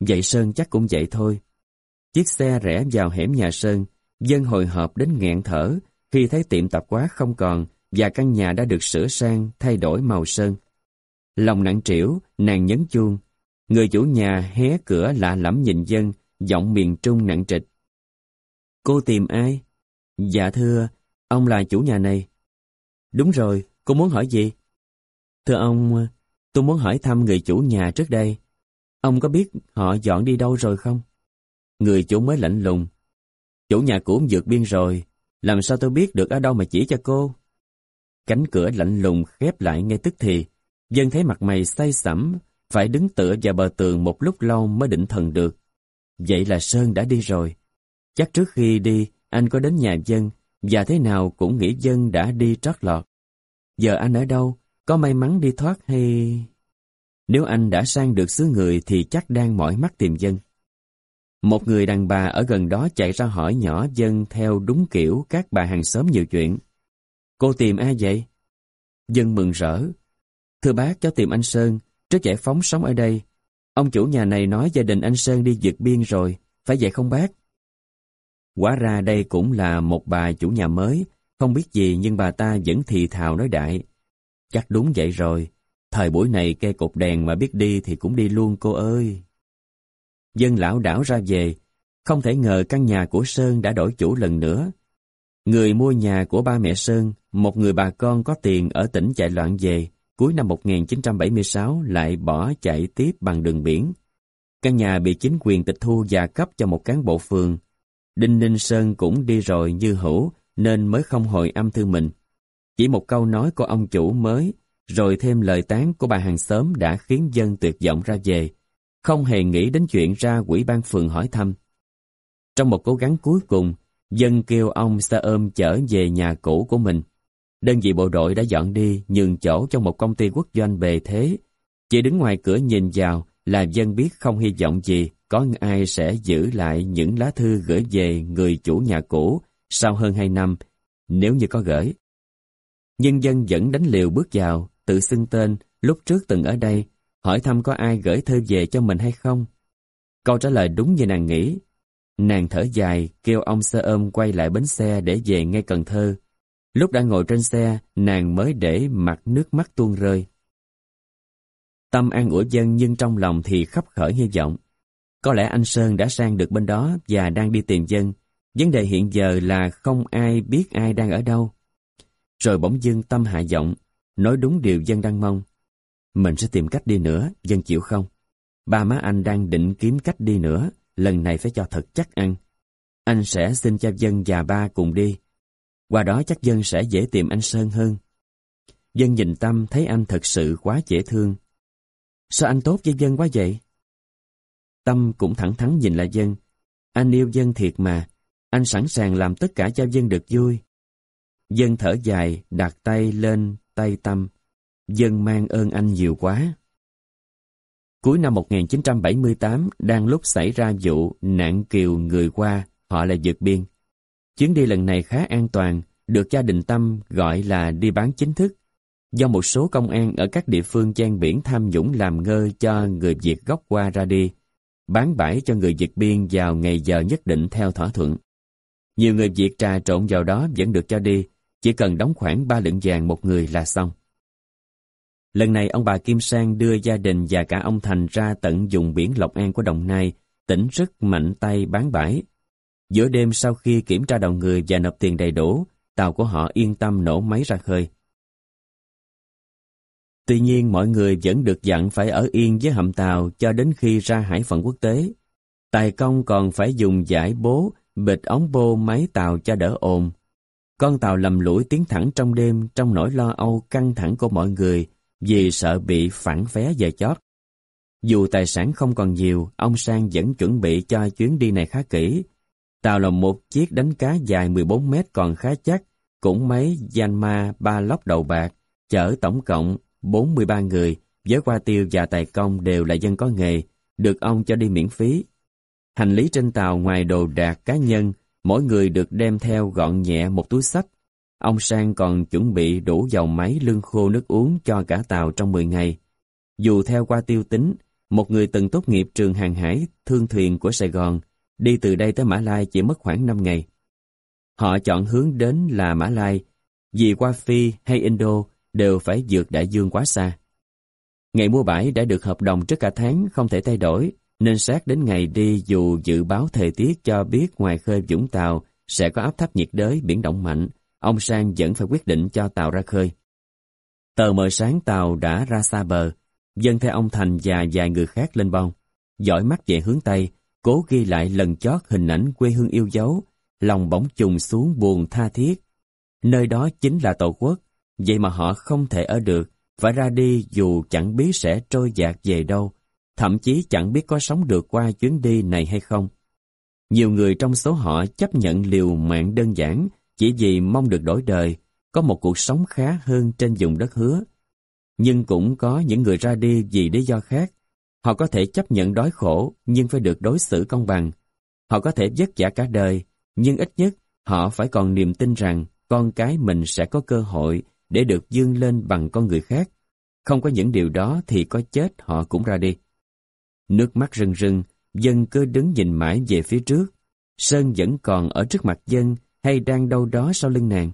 vậy Sơn chắc cũng vậy thôi. Chiếc xe rẽ vào hẻm nhà Sơn, dân hồi hộp đến nghẹn thở khi thấy tiệm tạp hóa không còn và căn nhà đã được sửa sang, thay đổi màu sơn. Lòng nặng trĩu, nàng nhấn chuông. Người chủ nhà hé cửa lạ lẫm nhìn dân, giọng miền trung nặng trịch. Cô tìm ai? Dạ thưa, ông là chủ nhà này. Đúng rồi, cô muốn hỏi gì? Thưa ông, tôi muốn hỏi thăm người chủ nhà trước đây. Ông có biết họ dọn đi đâu rồi không? Người chủ mới lạnh lùng. Chủ nhà cũ vượt biên rồi, làm sao tôi biết được ở đâu mà chỉ cho cô? Cánh cửa lạnh lùng khép lại ngay tức thì. Dân thấy mặt mày say sẩm, phải đứng tựa vào bờ tường một lúc lâu mới định thần được. Vậy là Sơn đã đi rồi. Chắc trước khi đi, anh có đến nhà dân, và thế nào cũng nghĩ dân đã đi trót lọt. Giờ anh ở đâu? Có may mắn đi thoát hay... Nếu anh đã sang được xứ người thì chắc đang mỏi mắt tìm dân. Một người đàn bà ở gần đó chạy ra hỏi nhỏ dân theo đúng kiểu các bà hàng xóm nhiều chuyện. Cô tìm ai vậy? Dân mừng rỡ. Thưa bác cháu tìm anh Sơn, trước giải phóng sống ở đây. Ông chủ nhà này nói gia đình anh Sơn đi vượt biên rồi, phải vậy không bác? Quả ra đây cũng là một bà chủ nhà mới, không biết gì nhưng bà ta vẫn thì thào nói đại. Chắc đúng vậy rồi, thời buổi này cây cột đèn mà biết đi thì cũng đi luôn cô ơi. Dân lão đảo ra về, không thể ngờ căn nhà của Sơn đã đổi chủ lần nữa. Người mua nhà của ba mẹ Sơn, một người bà con có tiền ở tỉnh chạy loạn về, cuối năm 1976 lại bỏ chạy tiếp bằng đường biển. Căn nhà bị chính quyền tịch thu và cấp cho một cán bộ phường. Đinh Ninh Sơn cũng đi rồi như hữu, nên mới không hồi âm thư mình. Chỉ một câu nói của ông chủ mới, rồi thêm lời tán của bà hàng xóm đã khiến dân tuyệt vọng ra về, không hề nghĩ đến chuyện ra quỹ ban phường hỏi thăm. Trong một cố gắng cuối cùng, dân kêu ông xe ôm chở về nhà cũ của mình. Đơn vị bộ đội đã dọn đi nhường chỗ cho một công ty quốc doanh bề thế. Chỉ đứng ngoài cửa nhìn vào là dân biết không hy vọng gì có ai sẽ giữ lại những lá thư gửi về người chủ nhà cũ sau hơn hai năm, nếu như có gửi. Nhân dân vẫn đánh liều bước vào, tự xưng tên, lúc trước từng ở đây, hỏi thăm có ai gửi thư về cho mình hay không. Câu trả lời đúng như nàng nghĩ. Nàng thở dài, kêu ông xe ôm quay lại bến xe để về ngay Cần Thơ. Lúc đã ngồi trên xe, nàng mới để mặt nước mắt tuôn rơi. Tâm an ủi dân nhưng trong lòng thì khắp khởi hy vọng. Có lẽ anh Sơn đã sang được bên đó và đang đi tìm dân. Vấn đề hiện giờ là không ai biết ai đang ở đâu. Rồi bỗng dưng tâm hạ giọng, nói đúng điều dân đang mong. Mình sẽ tìm cách đi nữa, dân chịu không? Ba má anh đang định kiếm cách đi nữa, lần này phải cho thật chắc ăn. Anh sẽ xin cho dân và ba cùng đi. Qua đó chắc dân sẽ dễ tìm anh Sơn hơn. Dân nhìn Tâm thấy anh thật sự quá dễ thương. Sao anh tốt với dân quá vậy? Tâm cũng thẳng thắn nhìn lại dân. Anh yêu dân thiệt mà. Anh sẵn sàng làm tất cả cho dân được vui. Dân thở dài, đặt tay lên tay Tâm. Dân mang ơn anh nhiều quá. Cuối năm 1978, đang lúc xảy ra vụ nạn kiều người qua, họ là vượt biên. Chuyến đi lần này khá an toàn, được gia đình Tâm gọi là đi bán chính thức. Do một số công an ở các địa phương ven biển tham nhũng làm ngơ cho người Việt gốc qua ra đi, bán bãi cho người Việt biên vào ngày giờ nhất định theo thỏa thuận. Nhiều người Việt trà trộn vào đó vẫn được cho đi, chỉ cần đóng khoảng 3 lượng vàng một người là xong. Lần này ông bà Kim Sang đưa gia đình và cả ông Thành ra tận dùng biển Lộc An của Đồng Nai, tỉnh rất mạnh tay bán bãi. Giữa đêm sau khi kiểm tra đầu người và nộp tiền đầy đủ, tàu của họ yên tâm nổ máy ra khơi. Tuy nhiên mọi người vẫn được dặn phải ở yên với hầm tàu cho đến khi ra hải phận quốc tế. Tài công còn phải dùng giải bố, bịch ống bô máy tàu cho đỡ ồn. Con tàu lầm lũi tiến thẳng trong đêm trong nỗi lo âu căng thẳng của mọi người vì sợ bị phản vé về chót. Dù tài sản không còn nhiều, ông Sang vẫn chuẩn bị cho chuyến đi này khá kỹ. Tàu là một chiếc đánh cá dài 14 mét còn khá chắc, cũng mấy danh ma ba lóc đầu bạc, chở tổng cộng 43 người, với qua tiêu và tài công đều là dân có nghề, được ông cho đi miễn phí. Hành lý trên tàu ngoài đồ đạc cá nhân, mỗi người được đem theo gọn nhẹ một túi sách. Ông Sang còn chuẩn bị đủ dầu máy lương khô nước uống cho cả tàu trong 10 ngày. Dù theo qua tiêu tính, một người từng tốt nghiệp trường hàng hải, thương thuyền của Sài Gòn, đi từ đây tới Mã Lai chỉ mất khoảng 5 ngày. Họ chọn hướng đến là Mã Lai, vì qua Phi hay Indo đều phải vượt đại dương quá xa. Ngày mua bãi đã được hợp đồng trước cả tháng không thể thay đổi, nên sát đến ngày đi dù dự báo thời tiết cho biết ngoài khơi Vũng Tàu sẽ có áp thấp nhiệt đới biển động mạnh, ông Sang vẫn phải quyết định cho tàu ra khơi. Tờ mờ sáng tàu đã ra xa bờ, dân theo ông Thành và vài người khác lên bong. Dõi mắt về hướng Tây, cố ghi lại lần chót hình ảnh quê hương yêu dấu, lòng bỗng trùng xuống buồn tha thiết. Nơi đó chính là tổ quốc, vậy mà họ không thể ở được, phải ra đi dù chẳng biết sẽ trôi dạt về đâu, thậm chí chẳng biết có sống được qua chuyến đi này hay không. Nhiều người trong số họ chấp nhận liều mạng đơn giản chỉ vì mong được đổi đời, có một cuộc sống khá hơn trên vùng đất hứa. Nhưng cũng có những người ra đi vì lý do khác. Họ có thể chấp nhận đói khổ nhưng phải được đối xử công bằng. Họ có thể vất vả cả đời, nhưng ít nhất họ phải còn niềm tin rằng con cái mình sẽ có cơ hội để được dương lên bằng con người khác. Không có những điều đó thì có chết họ cũng ra đi. Nước mắt rưng rưng, dân cứ đứng nhìn mãi về phía trước. Sơn vẫn còn ở trước mặt dân hay đang đâu đó sau lưng nàng.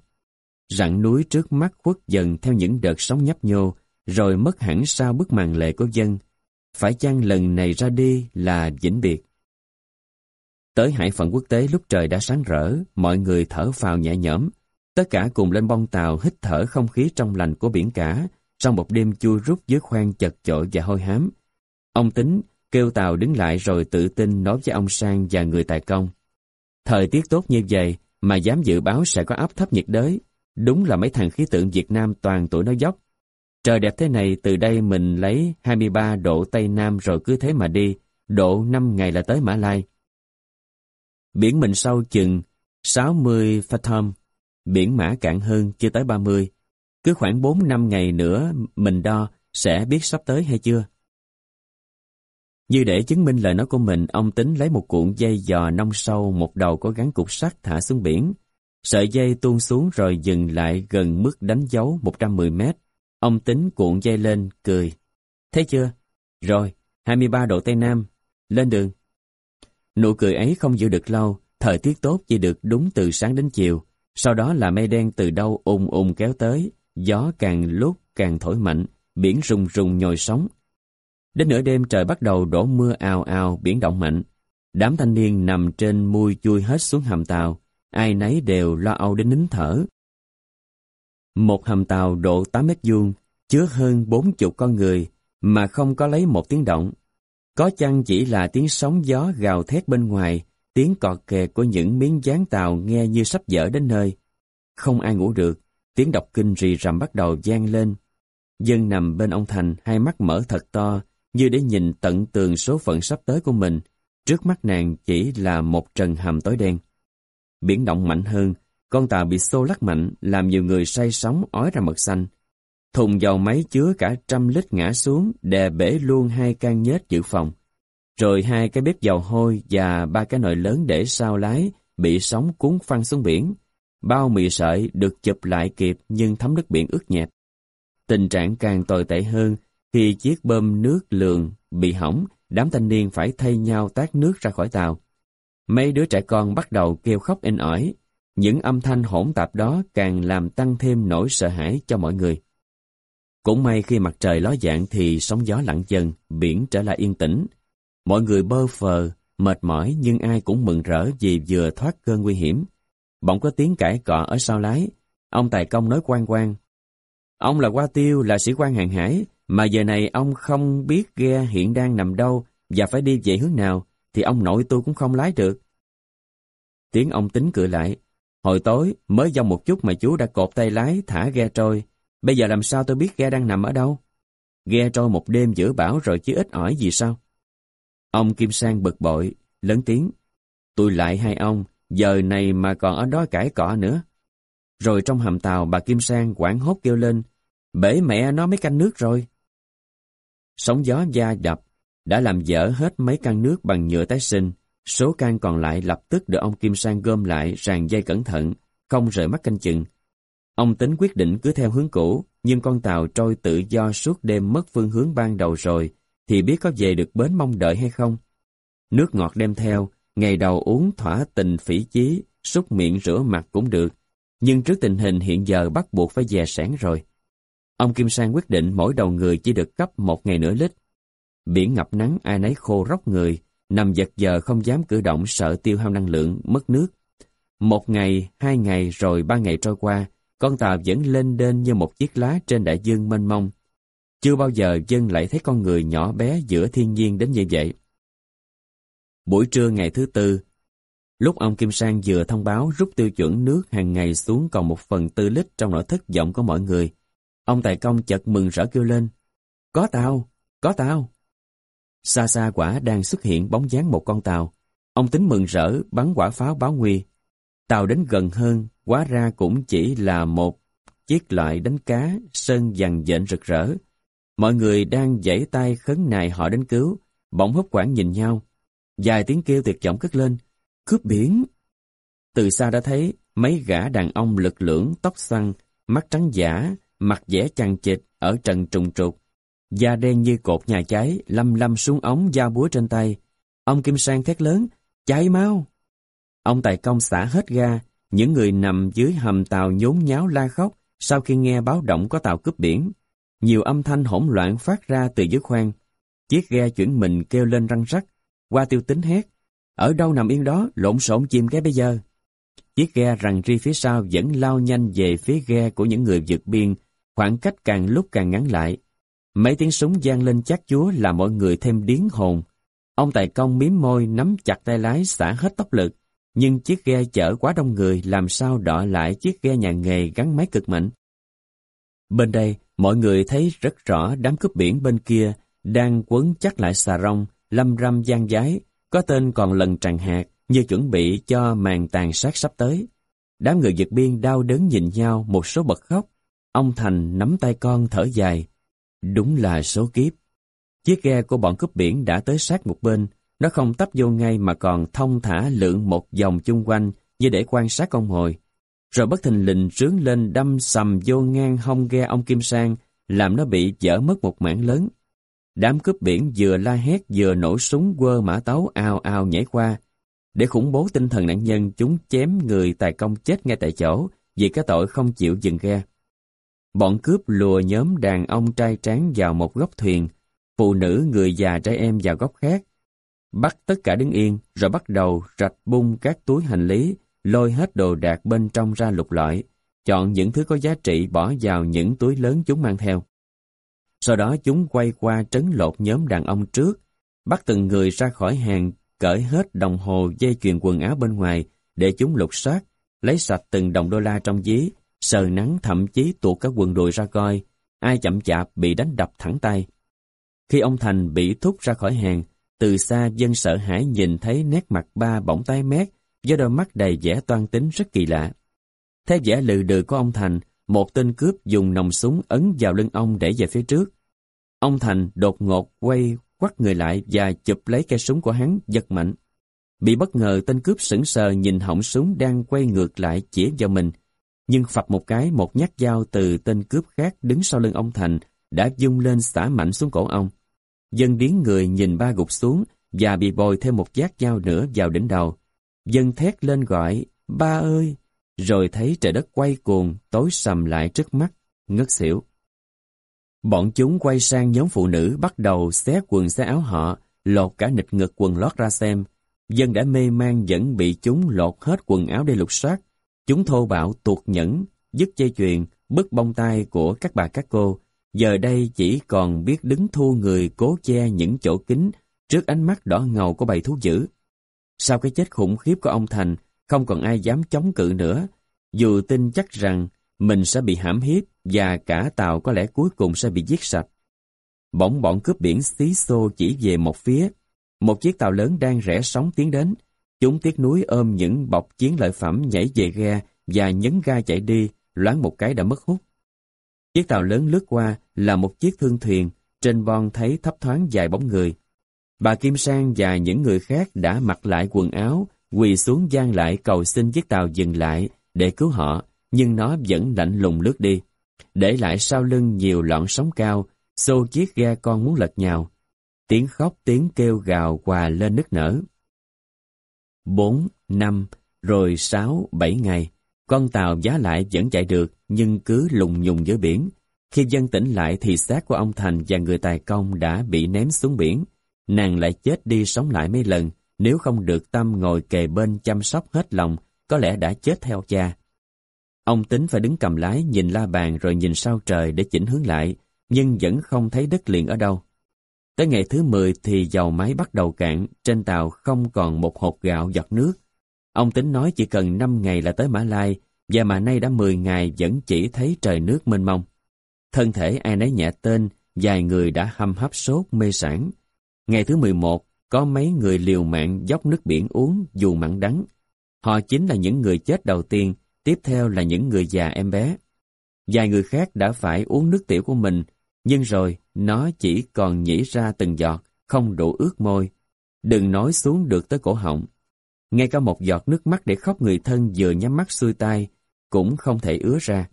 Rặng núi trước mắt khuất dần theo những đợt sóng nhấp nhô, rồi mất hẳn sau bức màn lệ của dân. Phải chăng lần này ra đi là vĩnh biệt? Tới hải phận quốc tế lúc trời đã sáng rỡ, mọi người thở phào nhẹ nhõm. Tất cả cùng lên bong tàu hít thở không khí trong lành của biển cả, sau một đêm chui rút dưới khoang chật chội và hôi hám. Ông tính kêu tàu đứng lại rồi tự tin nói với ông Sang và người tài công. Thời tiết tốt như vậy mà dám dự báo sẽ có áp thấp nhiệt đới, đúng là mấy thằng khí tượng Việt Nam toàn tuổi nói dốc. Trời đẹp thế này từ đây mình lấy 23 độ Tây Nam rồi cứ thế mà đi, độ 5 ngày là tới Mã Lai. Biển mình sâu chừng 60 fathom, biển mã cạn hơn chưa tới 30. Cứ khoảng 4 năm ngày nữa mình đo sẽ biết sắp tới hay chưa. Như để chứng minh lời nói của mình, ông tính lấy một cuộn dây dò nông sâu một đầu có gắn cục sắt thả xuống biển. Sợi dây tuôn xuống rồi dừng lại gần mức đánh dấu 110 mét. Ông tính cuộn dây lên, cười. Thấy chưa? Rồi, 23 độ Tây Nam. Lên đường. Nụ cười ấy không giữ được lâu, thời tiết tốt chỉ được đúng từ sáng đến chiều. Sau đó là mây đen từ đâu ùn ùn kéo tới, gió càng lúc càng thổi mạnh, biển rùng rùng nhồi sóng. Đến nửa đêm trời bắt đầu đổ mưa ào ào, biển động mạnh. Đám thanh niên nằm trên mui chui hết xuống hầm tàu, ai nấy đều lo âu đến nín thở. Một hầm tàu độ 8 mét vuông, chứa hơn 40 con người, mà không có lấy một tiếng động. Có chăng chỉ là tiếng sóng gió gào thét bên ngoài, tiếng cọt kề của những miếng dán tàu nghe như sắp dở đến nơi. Không ai ngủ được, tiếng đọc kinh rì rầm bắt đầu gian lên. Dân nằm bên ông Thành, hai mắt mở thật to, như để nhìn tận tường số phận sắp tới của mình. Trước mắt nàng chỉ là một trần hầm tối đen. Biển động mạnh hơn, con tàu bị xô lắc mạnh, làm nhiều người say sóng ói ra mật xanh. Thùng dầu máy chứa cả trăm lít ngã xuống, đè bể luôn hai can nhết dự phòng. Rồi hai cái bếp dầu hôi và ba cái nồi lớn để sao lái bị sóng cuốn phăng xuống biển. Bao mì sợi được chụp lại kịp nhưng thấm nước biển ướt nhẹp. Tình trạng càng tồi tệ hơn khi chiếc bơm nước lường bị hỏng, đám thanh niên phải thay nhau tát nước ra khỏi tàu. Mấy đứa trẻ con bắt đầu kêu khóc in ỏi. Những âm thanh hỗn tạp đó càng làm tăng thêm nỗi sợ hãi cho mọi người. Cũng may khi mặt trời ló dạng thì sóng gió lặng dần, biển trở lại yên tĩnh. Mọi người bơ phờ, mệt mỏi nhưng ai cũng mừng rỡ vì vừa thoát cơn nguy hiểm. Bỗng có tiếng cãi cọ ở sau lái. Ông Tài Công nói quan quan. Ông là Qua Tiêu, là sĩ quan hàng hải, mà giờ này ông không biết ghe hiện đang nằm đâu và phải đi về hướng nào, thì ông nội tôi cũng không lái được. Tiếng ông tính cười lại. Hồi tối, mới dòng một chút mà chú đã cột tay lái thả ghe trôi, Bây giờ làm sao tôi biết ghe đang nằm ở đâu? Ghe trôi một đêm giữa bão rồi chứ ít ỏi gì sao? Ông Kim Sang bực bội, lớn tiếng. Tôi lại hai ông, giờ này mà còn ở đó cãi cọ nữa. Rồi trong hầm tàu bà Kim Sang quảng hốt kêu lên, bể mẹ nó mấy canh nước rồi. Sóng gió da đập, đã làm dở hết mấy can nước bằng nhựa tái sinh, số can còn lại lập tức được ông Kim Sang gom lại ràng dây cẩn thận, không rời mắt canh chừng. Ông tính quyết định cứ theo hướng cũ, nhưng con tàu trôi tự do suốt đêm mất phương hướng ban đầu rồi, thì biết có về được bến mong đợi hay không. Nước ngọt đem theo, ngày đầu uống thỏa tình phỉ chí, xúc miệng rửa mặt cũng được, nhưng trước tình hình hiện giờ bắt buộc phải dè sáng rồi. Ông Kim Sang quyết định mỗi đầu người chỉ được cấp một ngày nửa lít. Biển ngập nắng ai nấy khô róc người, nằm giật giờ không dám cử động sợ tiêu hao năng lượng, mất nước. Một ngày, hai ngày rồi ba ngày trôi qua, con tàu vẫn lên đên như một chiếc lá trên đại dương mênh mông. Chưa bao giờ dân lại thấy con người nhỏ bé giữa thiên nhiên đến như vậy. Buổi trưa ngày thứ tư, lúc ông Kim Sang vừa thông báo rút tiêu chuẩn nước hàng ngày xuống còn một phần tư lít trong nỗi thất vọng của mọi người, ông Tài Công chợt mừng rỡ kêu lên, có tàu, có tàu. Xa xa quả đang xuất hiện bóng dáng một con tàu. Ông tính mừng rỡ bắn quả pháo báo nguy. Tàu đến gần hơn, Quá ra cũng chỉ là một chiếc loại đánh cá sơn dằn dện rực rỡ. Mọi người đang giãy tay khấn nài họ đến cứu, bỗng hốt quảng nhìn nhau. Dài tiếng kêu tuyệt vọng cất lên, cướp biển. Từ xa đã thấy mấy gã đàn ông lực lưỡng, tóc xăng mắt trắng giả, mặt vẽ chằng chịt ở trần trùng trục. Da đen như cột nhà cháy, lâm lâm xuống ống da búa trên tay. Ông Kim Sang thét lớn, chạy mau! Ông Tài Công xả hết ga, những người nằm dưới hầm tàu nhốn nháo la khóc sau khi nghe báo động có tàu cướp biển. Nhiều âm thanh hỗn loạn phát ra từ dưới khoang. Chiếc ghe chuyển mình kêu lên răng rắc. Qua tiêu tính hét. Ở đâu nằm yên đó, lộn xộn chìm cái bây giờ. Chiếc ghe rằng ri phía sau vẫn lao nhanh về phía ghe của những người vượt biên, khoảng cách càng lúc càng ngắn lại. Mấy tiếng súng gian lên chát chúa làm mọi người thêm điến hồn. Ông Tài Công miếm môi nắm chặt tay lái xả hết tốc lực nhưng chiếc ghe chở quá đông người làm sao đọ lại chiếc ghe nhà nghề gắn máy cực mạnh. Bên đây, mọi người thấy rất rõ đám cướp biển bên kia đang quấn chắc lại xà rong, lâm râm gian giái, có tên còn lần tràn hạt như chuẩn bị cho màn tàn sát sắp tới. Đám người vượt biên đau đớn nhìn nhau một số bật khóc. Ông Thành nắm tay con thở dài. Đúng là số kiếp. Chiếc ghe của bọn cướp biển đã tới sát một bên, nó không tấp vô ngay mà còn thông thả lượn một vòng chung quanh như để quan sát con mồi. Rồi bất thình lình rướng lên đâm sầm vô ngang hông ghe ông Kim Sang, làm nó bị dở mất một mảng lớn. Đám cướp biển vừa la hét vừa nổ súng quơ mã tấu ao ao nhảy qua. Để khủng bố tinh thần nạn nhân, chúng chém người tài công chết ngay tại chỗ vì cái tội không chịu dừng ghe. Bọn cướp lùa nhóm đàn ông trai tráng vào một góc thuyền, phụ nữ, người già, trẻ em vào góc khác. Bắt tất cả đứng yên, rồi bắt đầu rạch bung các túi hành lý, lôi hết đồ đạc bên trong ra lục lọi, chọn những thứ có giá trị bỏ vào những túi lớn chúng mang theo. Sau đó chúng quay qua trấn lột nhóm đàn ông trước, bắt từng người ra khỏi hàng, cởi hết đồng hồ dây chuyền quần áo bên ngoài để chúng lục soát, lấy sạch từng đồng đô la trong dí, sờ nắng thậm chí tuột các quần đùi ra coi, ai chậm chạp bị đánh đập thẳng tay. Khi ông Thành bị thúc ra khỏi hàng, từ xa dân sợ hãi nhìn thấy nét mặt ba bỗng tái mét, do đôi mắt đầy vẻ toan tính rất kỳ lạ. Thế vẻ lừ đừ của ông Thành, một tên cướp dùng nòng súng ấn vào lưng ông để về phía trước. Ông Thành đột ngột quay quắt người lại và chụp lấy cây súng của hắn giật mạnh. Bị bất ngờ tên cướp sững sờ nhìn họng súng đang quay ngược lại chỉ vào mình. Nhưng phập một cái một nhát dao từ tên cướp khác đứng sau lưng ông Thành đã dung lên xả mạnh xuống cổ ông. Dân điến người nhìn ba gục xuống và bị bồi thêm một giác dao nữa vào đỉnh đầu. Dân thét lên gọi, ba ơi! Rồi thấy trời đất quay cuồng, tối sầm lại trước mắt, ngất xỉu. Bọn chúng quay sang nhóm phụ nữ bắt đầu xé quần xé áo họ, lột cả nịch ngực quần lót ra xem. Dân đã mê man vẫn bị chúng lột hết quần áo để lục soát. Chúng thô bạo tuột nhẫn, dứt dây chuyền, bứt bông tai của các bà các cô. Giờ đây chỉ còn biết đứng thu người cố che những chỗ kín trước ánh mắt đỏ ngầu của bầy thú dữ. Sau cái chết khủng khiếp của ông Thành, không còn ai dám chống cự nữa. Dù tin chắc rằng mình sẽ bị hãm hiếp và cả tàu có lẽ cuối cùng sẽ bị giết sạch. Bỗng bọn cướp biển xí xô chỉ về một phía. Một chiếc tàu lớn đang rẽ sóng tiến đến. Chúng tiếc núi ôm những bọc chiến lợi phẩm nhảy về ga và nhấn ga chạy đi, loáng một cái đã mất hút. Chiếc tàu lớn lướt qua là một chiếc thương thuyền, trên bon thấy thấp thoáng vài bóng người. Bà Kim Sang và những người khác đã mặc lại quần áo, quỳ xuống gian lại cầu xin chiếc tàu dừng lại để cứu họ, nhưng nó vẫn lạnh lùng lướt đi. Để lại sau lưng nhiều lọn sóng cao, xô chiếc ghe con muốn lật nhào. Tiếng khóc tiếng kêu gào hòa lên nức nở. Bốn, năm, rồi sáu, bảy ngày, con tàu giá lại vẫn chạy được nhưng cứ lùng nhùng giữa biển. Khi dân tỉnh lại thì xác của ông Thành và người tài công đã bị ném xuống biển. Nàng lại chết đi sống lại mấy lần, nếu không được Tâm ngồi kề bên chăm sóc hết lòng, có lẽ đã chết theo cha. Ông tính phải đứng cầm lái nhìn la bàn rồi nhìn sao trời để chỉnh hướng lại, nhưng vẫn không thấy đất liền ở đâu. Tới ngày thứ 10 thì dầu máy bắt đầu cạn, trên tàu không còn một hột gạo giọt nước. Ông tính nói chỉ cần 5 ngày là tới Mã Lai, và mà nay đã 10 ngày vẫn chỉ thấy trời nước mênh mông. Thân thể ai nấy nhẹ tên, vài người đã hâm hấp sốt mê sản. Ngày thứ 11, có mấy người liều mạng dốc nước biển uống dù mặn đắng. Họ chính là những người chết đầu tiên, tiếp theo là những người già em bé. Vài người khác đã phải uống nước tiểu của mình, nhưng rồi nó chỉ còn nhỉ ra từng giọt, không đủ ướt môi. Đừng nói xuống được tới cổ họng. Ngay cả một giọt nước mắt để khóc người thân vừa nhắm mắt xuôi tay cũng không thể ứa ra.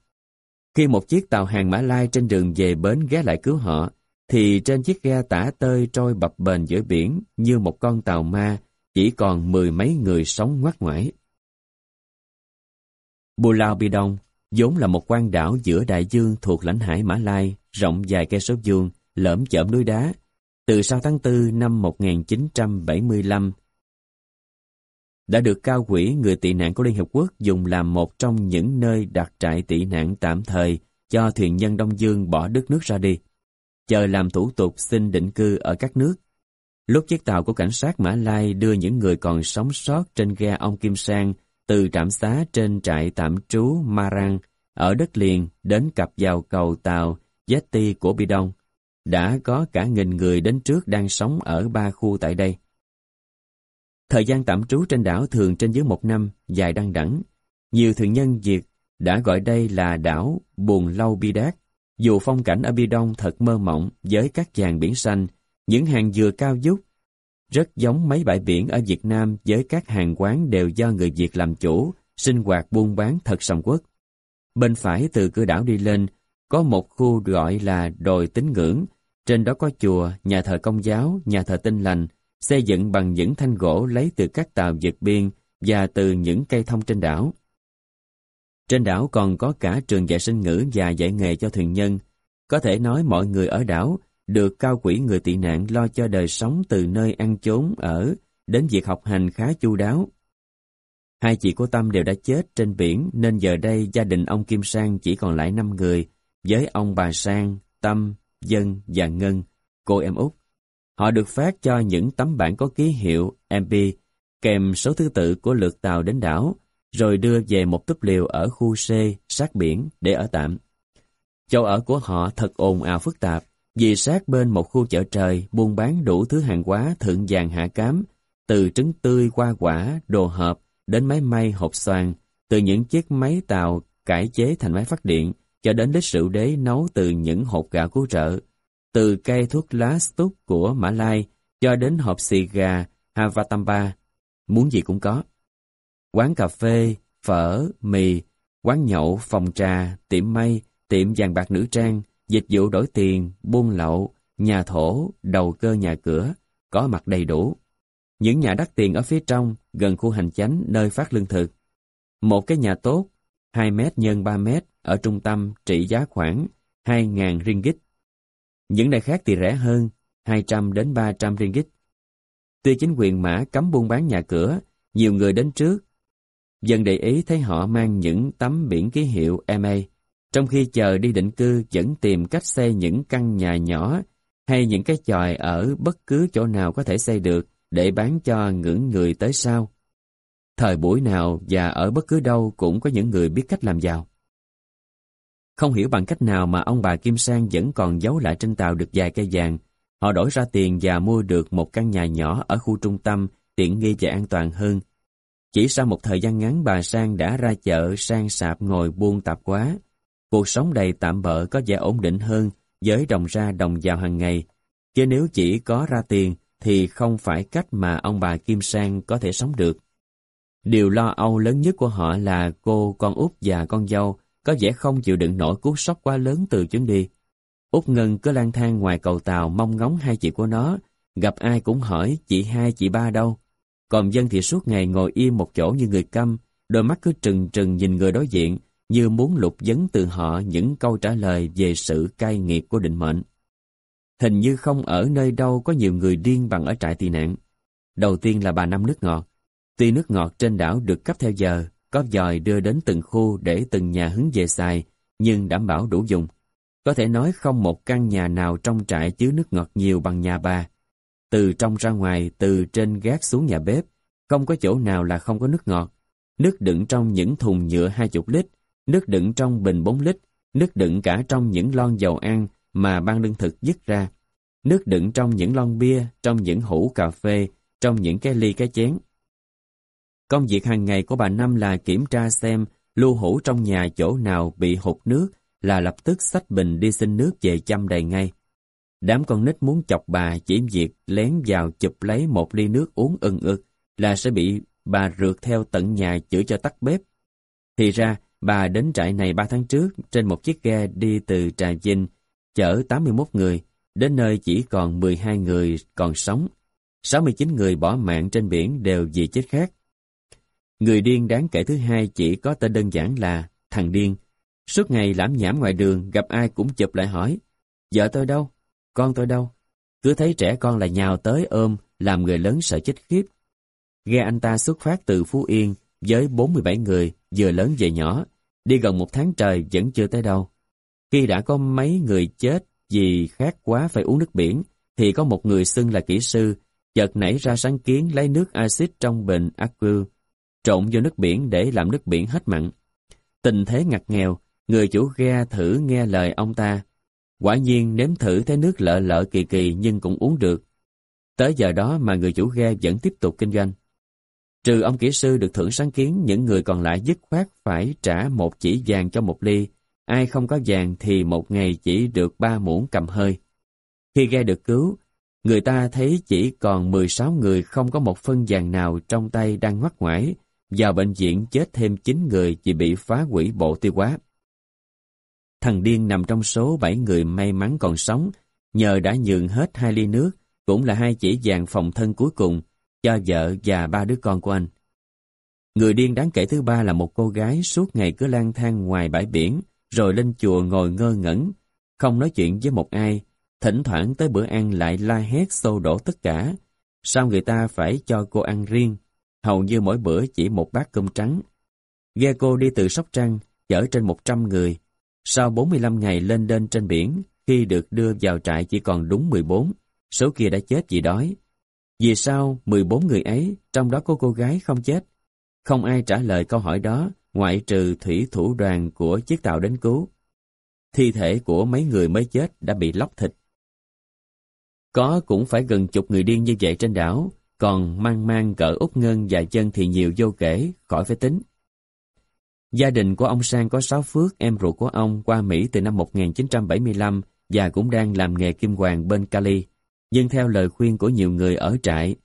Khi một chiếc tàu hàng Mã Lai trên đường về bến ghé lại cứu họ, thì trên chiếc ghe tả tơi trôi bập bềnh giữa biển như một con tàu ma, chỉ còn mười mấy người sống ngoắt ngoải. Bù Lao Bi Đông vốn là một quan đảo giữa đại dương thuộc lãnh hải Mã Lai, rộng vài cây số vuông, lởm chởm núi đá. Từ sau tháng 4 năm 1975, đã được cao quỹ người tị nạn của Liên hiệp Quốc dùng làm một trong những nơi đặt trại tị nạn tạm thời cho thuyền nhân Đông Dương bỏ đất nước ra đi, chờ làm thủ tục xin định cư ở các nước. Lúc chiếc tàu của cảnh sát Mã Lai đưa những người còn sống sót trên ghe ông Kim Sang từ trạm xá trên trại tạm trú Marang ở đất liền đến cặp vào cầu tàu Yeti của Bidon, Đã có cả nghìn người đến trước đang sống ở ba khu tại đây. Thời gian tạm trú trên đảo thường trên dưới một năm, dài đăng đẳng. Nhiều thường nhân Việt đã gọi đây là đảo Buồn Lâu Bi Đát. Dù phong cảnh ở Bi Đông thật mơ mộng với các dàn biển xanh, những hàng dừa cao dút, rất giống mấy bãi biển ở Việt Nam với các hàng quán đều do người Việt làm chủ, sinh hoạt buôn bán thật sầm quốc. Bên phải từ cửa đảo đi lên, có một khu gọi là đồi tín ngưỡng, trên đó có chùa, nhà thờ công giáo, nhà thờ tinh lành, xây dựng bằng những thanh gỗ lấy từ các tàu vượt biên và từ những cây thông trên đảo. Trên đảo còn có cả trường dạy sinh ngữ và dạy nghề cho thuyền nhân. Có thể nói mọi người ở đảo được cao quỹ người tị nạn lo cho đời sống từ nơi ăn chốn ở đến việc học hành khá chu đáo. Hai chị của Tâm đều đã chết trên biển nên giờ đây gia đình ông Kim Sang chỉ còn lại 5 người với ông bà Sang, Tâm, Dân và Ngân, cô em út. Họ được phát cho những tấm bản có ký hiệu MP kèm số thứ tự của lượt tàu đến đảo, rồi đưa về một túp liều ở khu C sát biển để ở tạm. Chỗ ở của họ thật ồn ào phức tạp, vì sát bên một khu chợ trời buôn bán đủ thứ hàng hóa thượng vàng hạ cám, từ trứng tươi qua quả, đồ hộp đến máy may hộp xoàn, từ những chiếc máy tàu cải chế thành máy phát điện cho đến lít rượu đế nấu từ những hộp gạo cứu trợ, từ cây thuốc lá stúc của Mã Lai cho đến hộp xì gà Havatamba, muốn gì cũng có. Quán cà phê, phở, mì, quán nhậu, phòng trà, tiệm may, tiệm vàng bạc nữ trang, dịch vụ đổi tiền, buôn lậu, nhà thổ, đầu cơ nhà cửa, có mặt đầy đủ. Những nhà đắt tiền ở phía trong, gần khu hành chánh nơi phát lương thực. Một cái nhà tốt, 2 mét x 3 mét, ở trung tâm trị giá khoảng 2.000 ringgit. Những nơi khác thì rẻ hơn, 200 đến 300 ringgit. Tuy chính quyền mã cấm buôn bán nhà cửa, nhiều người đến trước. Dân để ý thấy họ mang những tấm biển ký hiệu MA, trong khi chờ đi định cư vẫn tìm cách xây những căn nhà nhỏ hay những cái chòi ở bất cứ chỗ nào có thể xây được để bán cho những người tới sau. Thời buổi nào và ở bất cứ đâu cũng có những người biết cách làm giàu. Không hiểu bằng cách nào mà ông bà Kim Sang vẫn còn giấu lại trên tàu được vài cây vàng. Họ đổi ra tiền và mua được một căn nhà nhỏ ở khu trung tâm, tiện nghi và an toàn hơn. Chỉ sau một thời gian ngắn bà Sang đã ra chợ sang sạp ngồi buôn tạp quá. Cuộc sống đầy tạm bỡ có vẻ ổn định hơn với đồng ra đồng vào hàng ngày. Chứ nếu chỉ có ra tiền thì không phải cách mà ông bà Kim Sang có thể sống được. Điều lo âu lớn nhất của họ là cô, con út và con dâu có vẻ không chịu đựng nổi cú sốc quá lớn từ chuyến đi. Út Ngân cứ lang thang ngoài cầu tàu mong ngóng hai chị của nó, gặp ai cũng hỏi chị hai chị ba đâu. Còn dân thì suốt ngày ngồi im một chỗ như người câm, đôi mắt cứ trừng trừng nhìn người đối diện, như muốn lục vấn từ họ những câu trả lời về sự cai nghiệt của định mệnh. Hình như không ở nơi đâu có nhiều người điên bằng ở trại tị nạn. Đầu tiên là bà Năm nước ngọt. Tuy nước ngọt trên đảo được cấp theo giờ, có dòi đưa đến từng khu để từng nhà hứng về xài, nhưng đảm bảo đủ dùng. Có thể nói không một căn nhà nào trong trại chứa nước ngọt nhiều bằng nhà bà. Từ trong ra ngoài, từ trên gác xuống nhà bếp, không có chỗ nào là không có nước ngọt. Nước đựng trong những thùng nhựa hai chục lít, nước đựng trong bình 4 lít, nước đựng cả trong những lon dầu ăn mà ban lương thực dứt ra. Nước đựng trong những lon bia, trong những hũ cà phê, trong những cái ly cái chén. Công việc hàng ngày của bà Năm là kiểm tra xem lưu hũ trong nhà chỗ nào bị hụt nước là lập tức xách bình đi xin nước về chăm đầy ngay. Đám con nít muốn chọc bà chỉ việc lén vào chụp lấy một ly nước uống ưng ực là sẽ bị bà rượt theo tận nhà chửi cho tắt bếp. Thì ra, bà đến trại này 3 tháng trước trên một chiếc ghe đi từ Trà Vinh, chở 81 người, đến nơi chỉ còn 12 người còn sống. 69 người bỏ mạng trên biển đều vì chết khác. Người điên đáng kể thứ hai chỉ có tên đơn giản là thằng điên. Suốt ngày lãm nhảm ngoài đường, gặp ai cũng chụp lại hỏi, vợ tôi đâu? Con tôi đâu? Cứ thấy trẻ con là nhào tới ôm, làm người lớn sợ chết khiếp. Ghe anh ta xuất phát từ Phú Yên với 47 người, vừa lớn về nhỏ, đi gần một tháng trời vẫn chưa tới đâu. Khi đã có mấy người chết vì khát quá phải uống nước biển, thì có một người xưng là kỹ sư, chợt nảy ra sáng kiến lấy nước axit trong bình aqua trộn vô nước biển để làm nước biển hết mặn. Tình thế ngặt nghèo, người chủ ghe thử nghe lời ông ta. Quả nhiên nếm thử thấy nước lợ lợ kỳ kỳ nhưng cũng uống được. Tới giờ đó mà người chủ ghe vẫn tiếp tục kinh doanh. Trừ ông kỹ sư được thưởng sáng kiến, những người còn lại dứt khoát phải trả một chỉ vàng cho một ly. Ai không có vàng thì một ngày chỉ được ba muỗng cầm hơi. Khi ghe được cứu, người ta thấy chỉ còn 16 người không có một phân vàng nào trong tay đang ngoắt ngoải, vào bệnh viện chết thêm 9 người vì bị phá hủy bộ tiêu hóa. Thằng điên nằm trong số 7 người may mắn còn sống, nhờ đã nhường hết hai ly nước, cũng là hai chỉ vàng phòng thân cuối cùng, cho vợ và ba đứa con của anh. Người điên đáng kể thứ ba là một cô gái suốt ngày cứ lang thang ngoài bãi biển, rồi lên chùa ngồi ngơ ngẩn, không nói chuyện với một ai, Thỉnh thoảng tới bữa ăn lại la hét xô đổ tất cả. Sao người ta phải cho cô ăn riêng? Hầu như mỗi bữa chỉ một bát cơm trắng. Ghe cô đi từ Sóc Trăng, chở trên 100 người. Sau 45 ngày lên đên trên biển, khi được đưa vào trại chỉ còn đúng 14, số kia đã chết vì đói. Vì sao 14 người ấy, trong đó có cô gái không chết? Không ai trả lời câu hỏi đó, ngoại trừ thủy thủ đoàn của chiếc tàu đến cứu. Thi thể của mấy người mới chết đã bị lóc thịt. Có cũng phải gần chục người điên như vậy trên đảo, còn mang mang cỡ út ngân và chân thì nhiều vô kể, khỏi phải tính. Gia đình của ông Sang có sáu phước em ruột của ông qua Mỹ từ năm 1975 và cũng đang làm nghề kim hoàng bên Cali. Nhưng theo lời khuyên của nhiều người ở trại,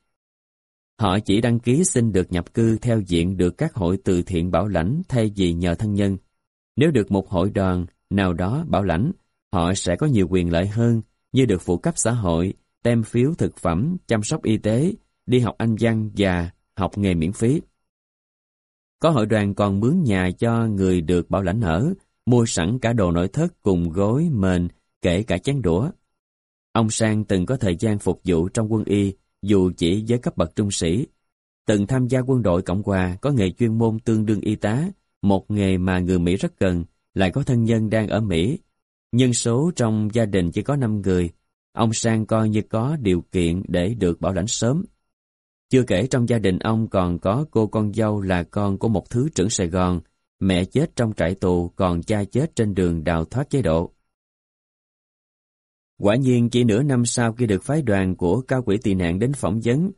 họ chỉ đăng ký xin được nhập cư theo diện được các hội từ thiện bảo lãnh thay vì nhờ thân nhân. Nếu được một hội đoàn nào đó bảo lãnh, họ sẽ có nhiều quyền lợi hơn như được phụ cấp xã hội, tem phiếu thực phẩm, chăm sóc y tế, đi học Anh văn và học nghề miễn phí. Có hội đoàn còn mướn nhà cho người được bảo lãnh ở, mua sẵn cả đồ nội thất cùng gối, mền, kể cả chén đũa. Ông Sang từng có thời gian phục vụ trong quân y, dù chỉ với cấp bậc trung sĩ. Từng tham gia quân đội Cộng Hòa có nghề chuyên môn tương đương y tá, một nghề mà người Mỹ rất cần, lại có thân nhân đang ở Mỹ. Nhân số trong gia đình chỉ có 5 người, ông Sang coi như có điều kiện để được bảo lãnh sớm. Chưa kể trong gia đình ông còn có cô con dâu là con của một thứ trưởng Sài Gòn, mẹ chết trong trại tù còn cha chết trên đường đào thoát chế độ. Quả nhiên chỉ nửa năm sau khi được phái đoàn của cao quỹ tị nạn đến phỏng vấn,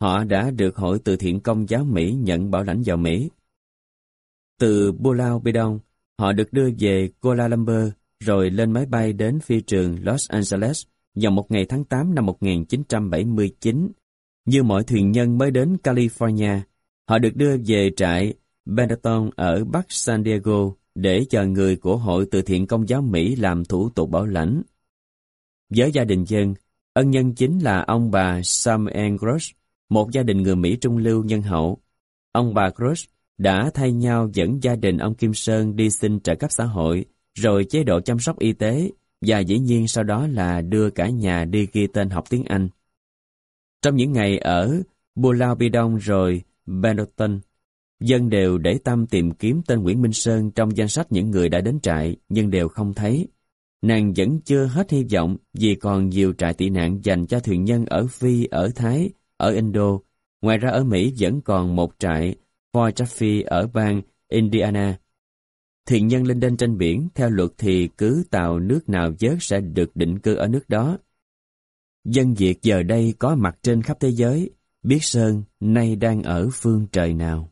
họ đã được Hội từ thiện công giáo Mỹ nhận bảo lãnh vào Mỹ. Từ Pulau Bidong, họ được đưa về Kuala Lumpur rồi lên máy bay đến phi trường Los Angeles vào một ngày tháng 8 năm 1979. Như mọi thuyền nhân mới đến California, họ được đưa về trại Benetton ở Bắc San Diego để chờ người của Hội từ thiện công giáo Mỹ làm thủ tục bảo lãnh. Với gia đình dân, ân nhân chính là ông bà Samuel Gross, một gia đình người Mỹ trung lưu nhân hậu. Ông bà Gross đã thay nhau dẫn gia đình ông Kim Sơn đi xin trợ cấp xã hội, rồi chế độ chăm sóc y tế, và dĩ nhiên sau đó là đưa cả nhà đi ghi tên học tiếng Anh. Trong những ngày ở Bulao Bidong rồi Benetton, dân đều để tâm tìm kiếm tên Nguyễn Minh Sơn trong danh sách những người đã đến trại nhưng đều không thấy. Nàng vẫn chưa hết hy vọng vì còn nhiều trại tị nạn dành cho thuyền nhân ở Phi, ở Thái, ở Indo. Ngoài ra ở Mỹ vẫn còn một trại Fort Chaffee ở bang Indiana. Thuyền nhân lên đên trên biển, theo luật thì cứ tàu nước nào vớt sẽ được định cư ở nước đó. Dân Việt giờ đây có mặt trên khắp thế giới, biết Sơn nay đang ở phương trời nào.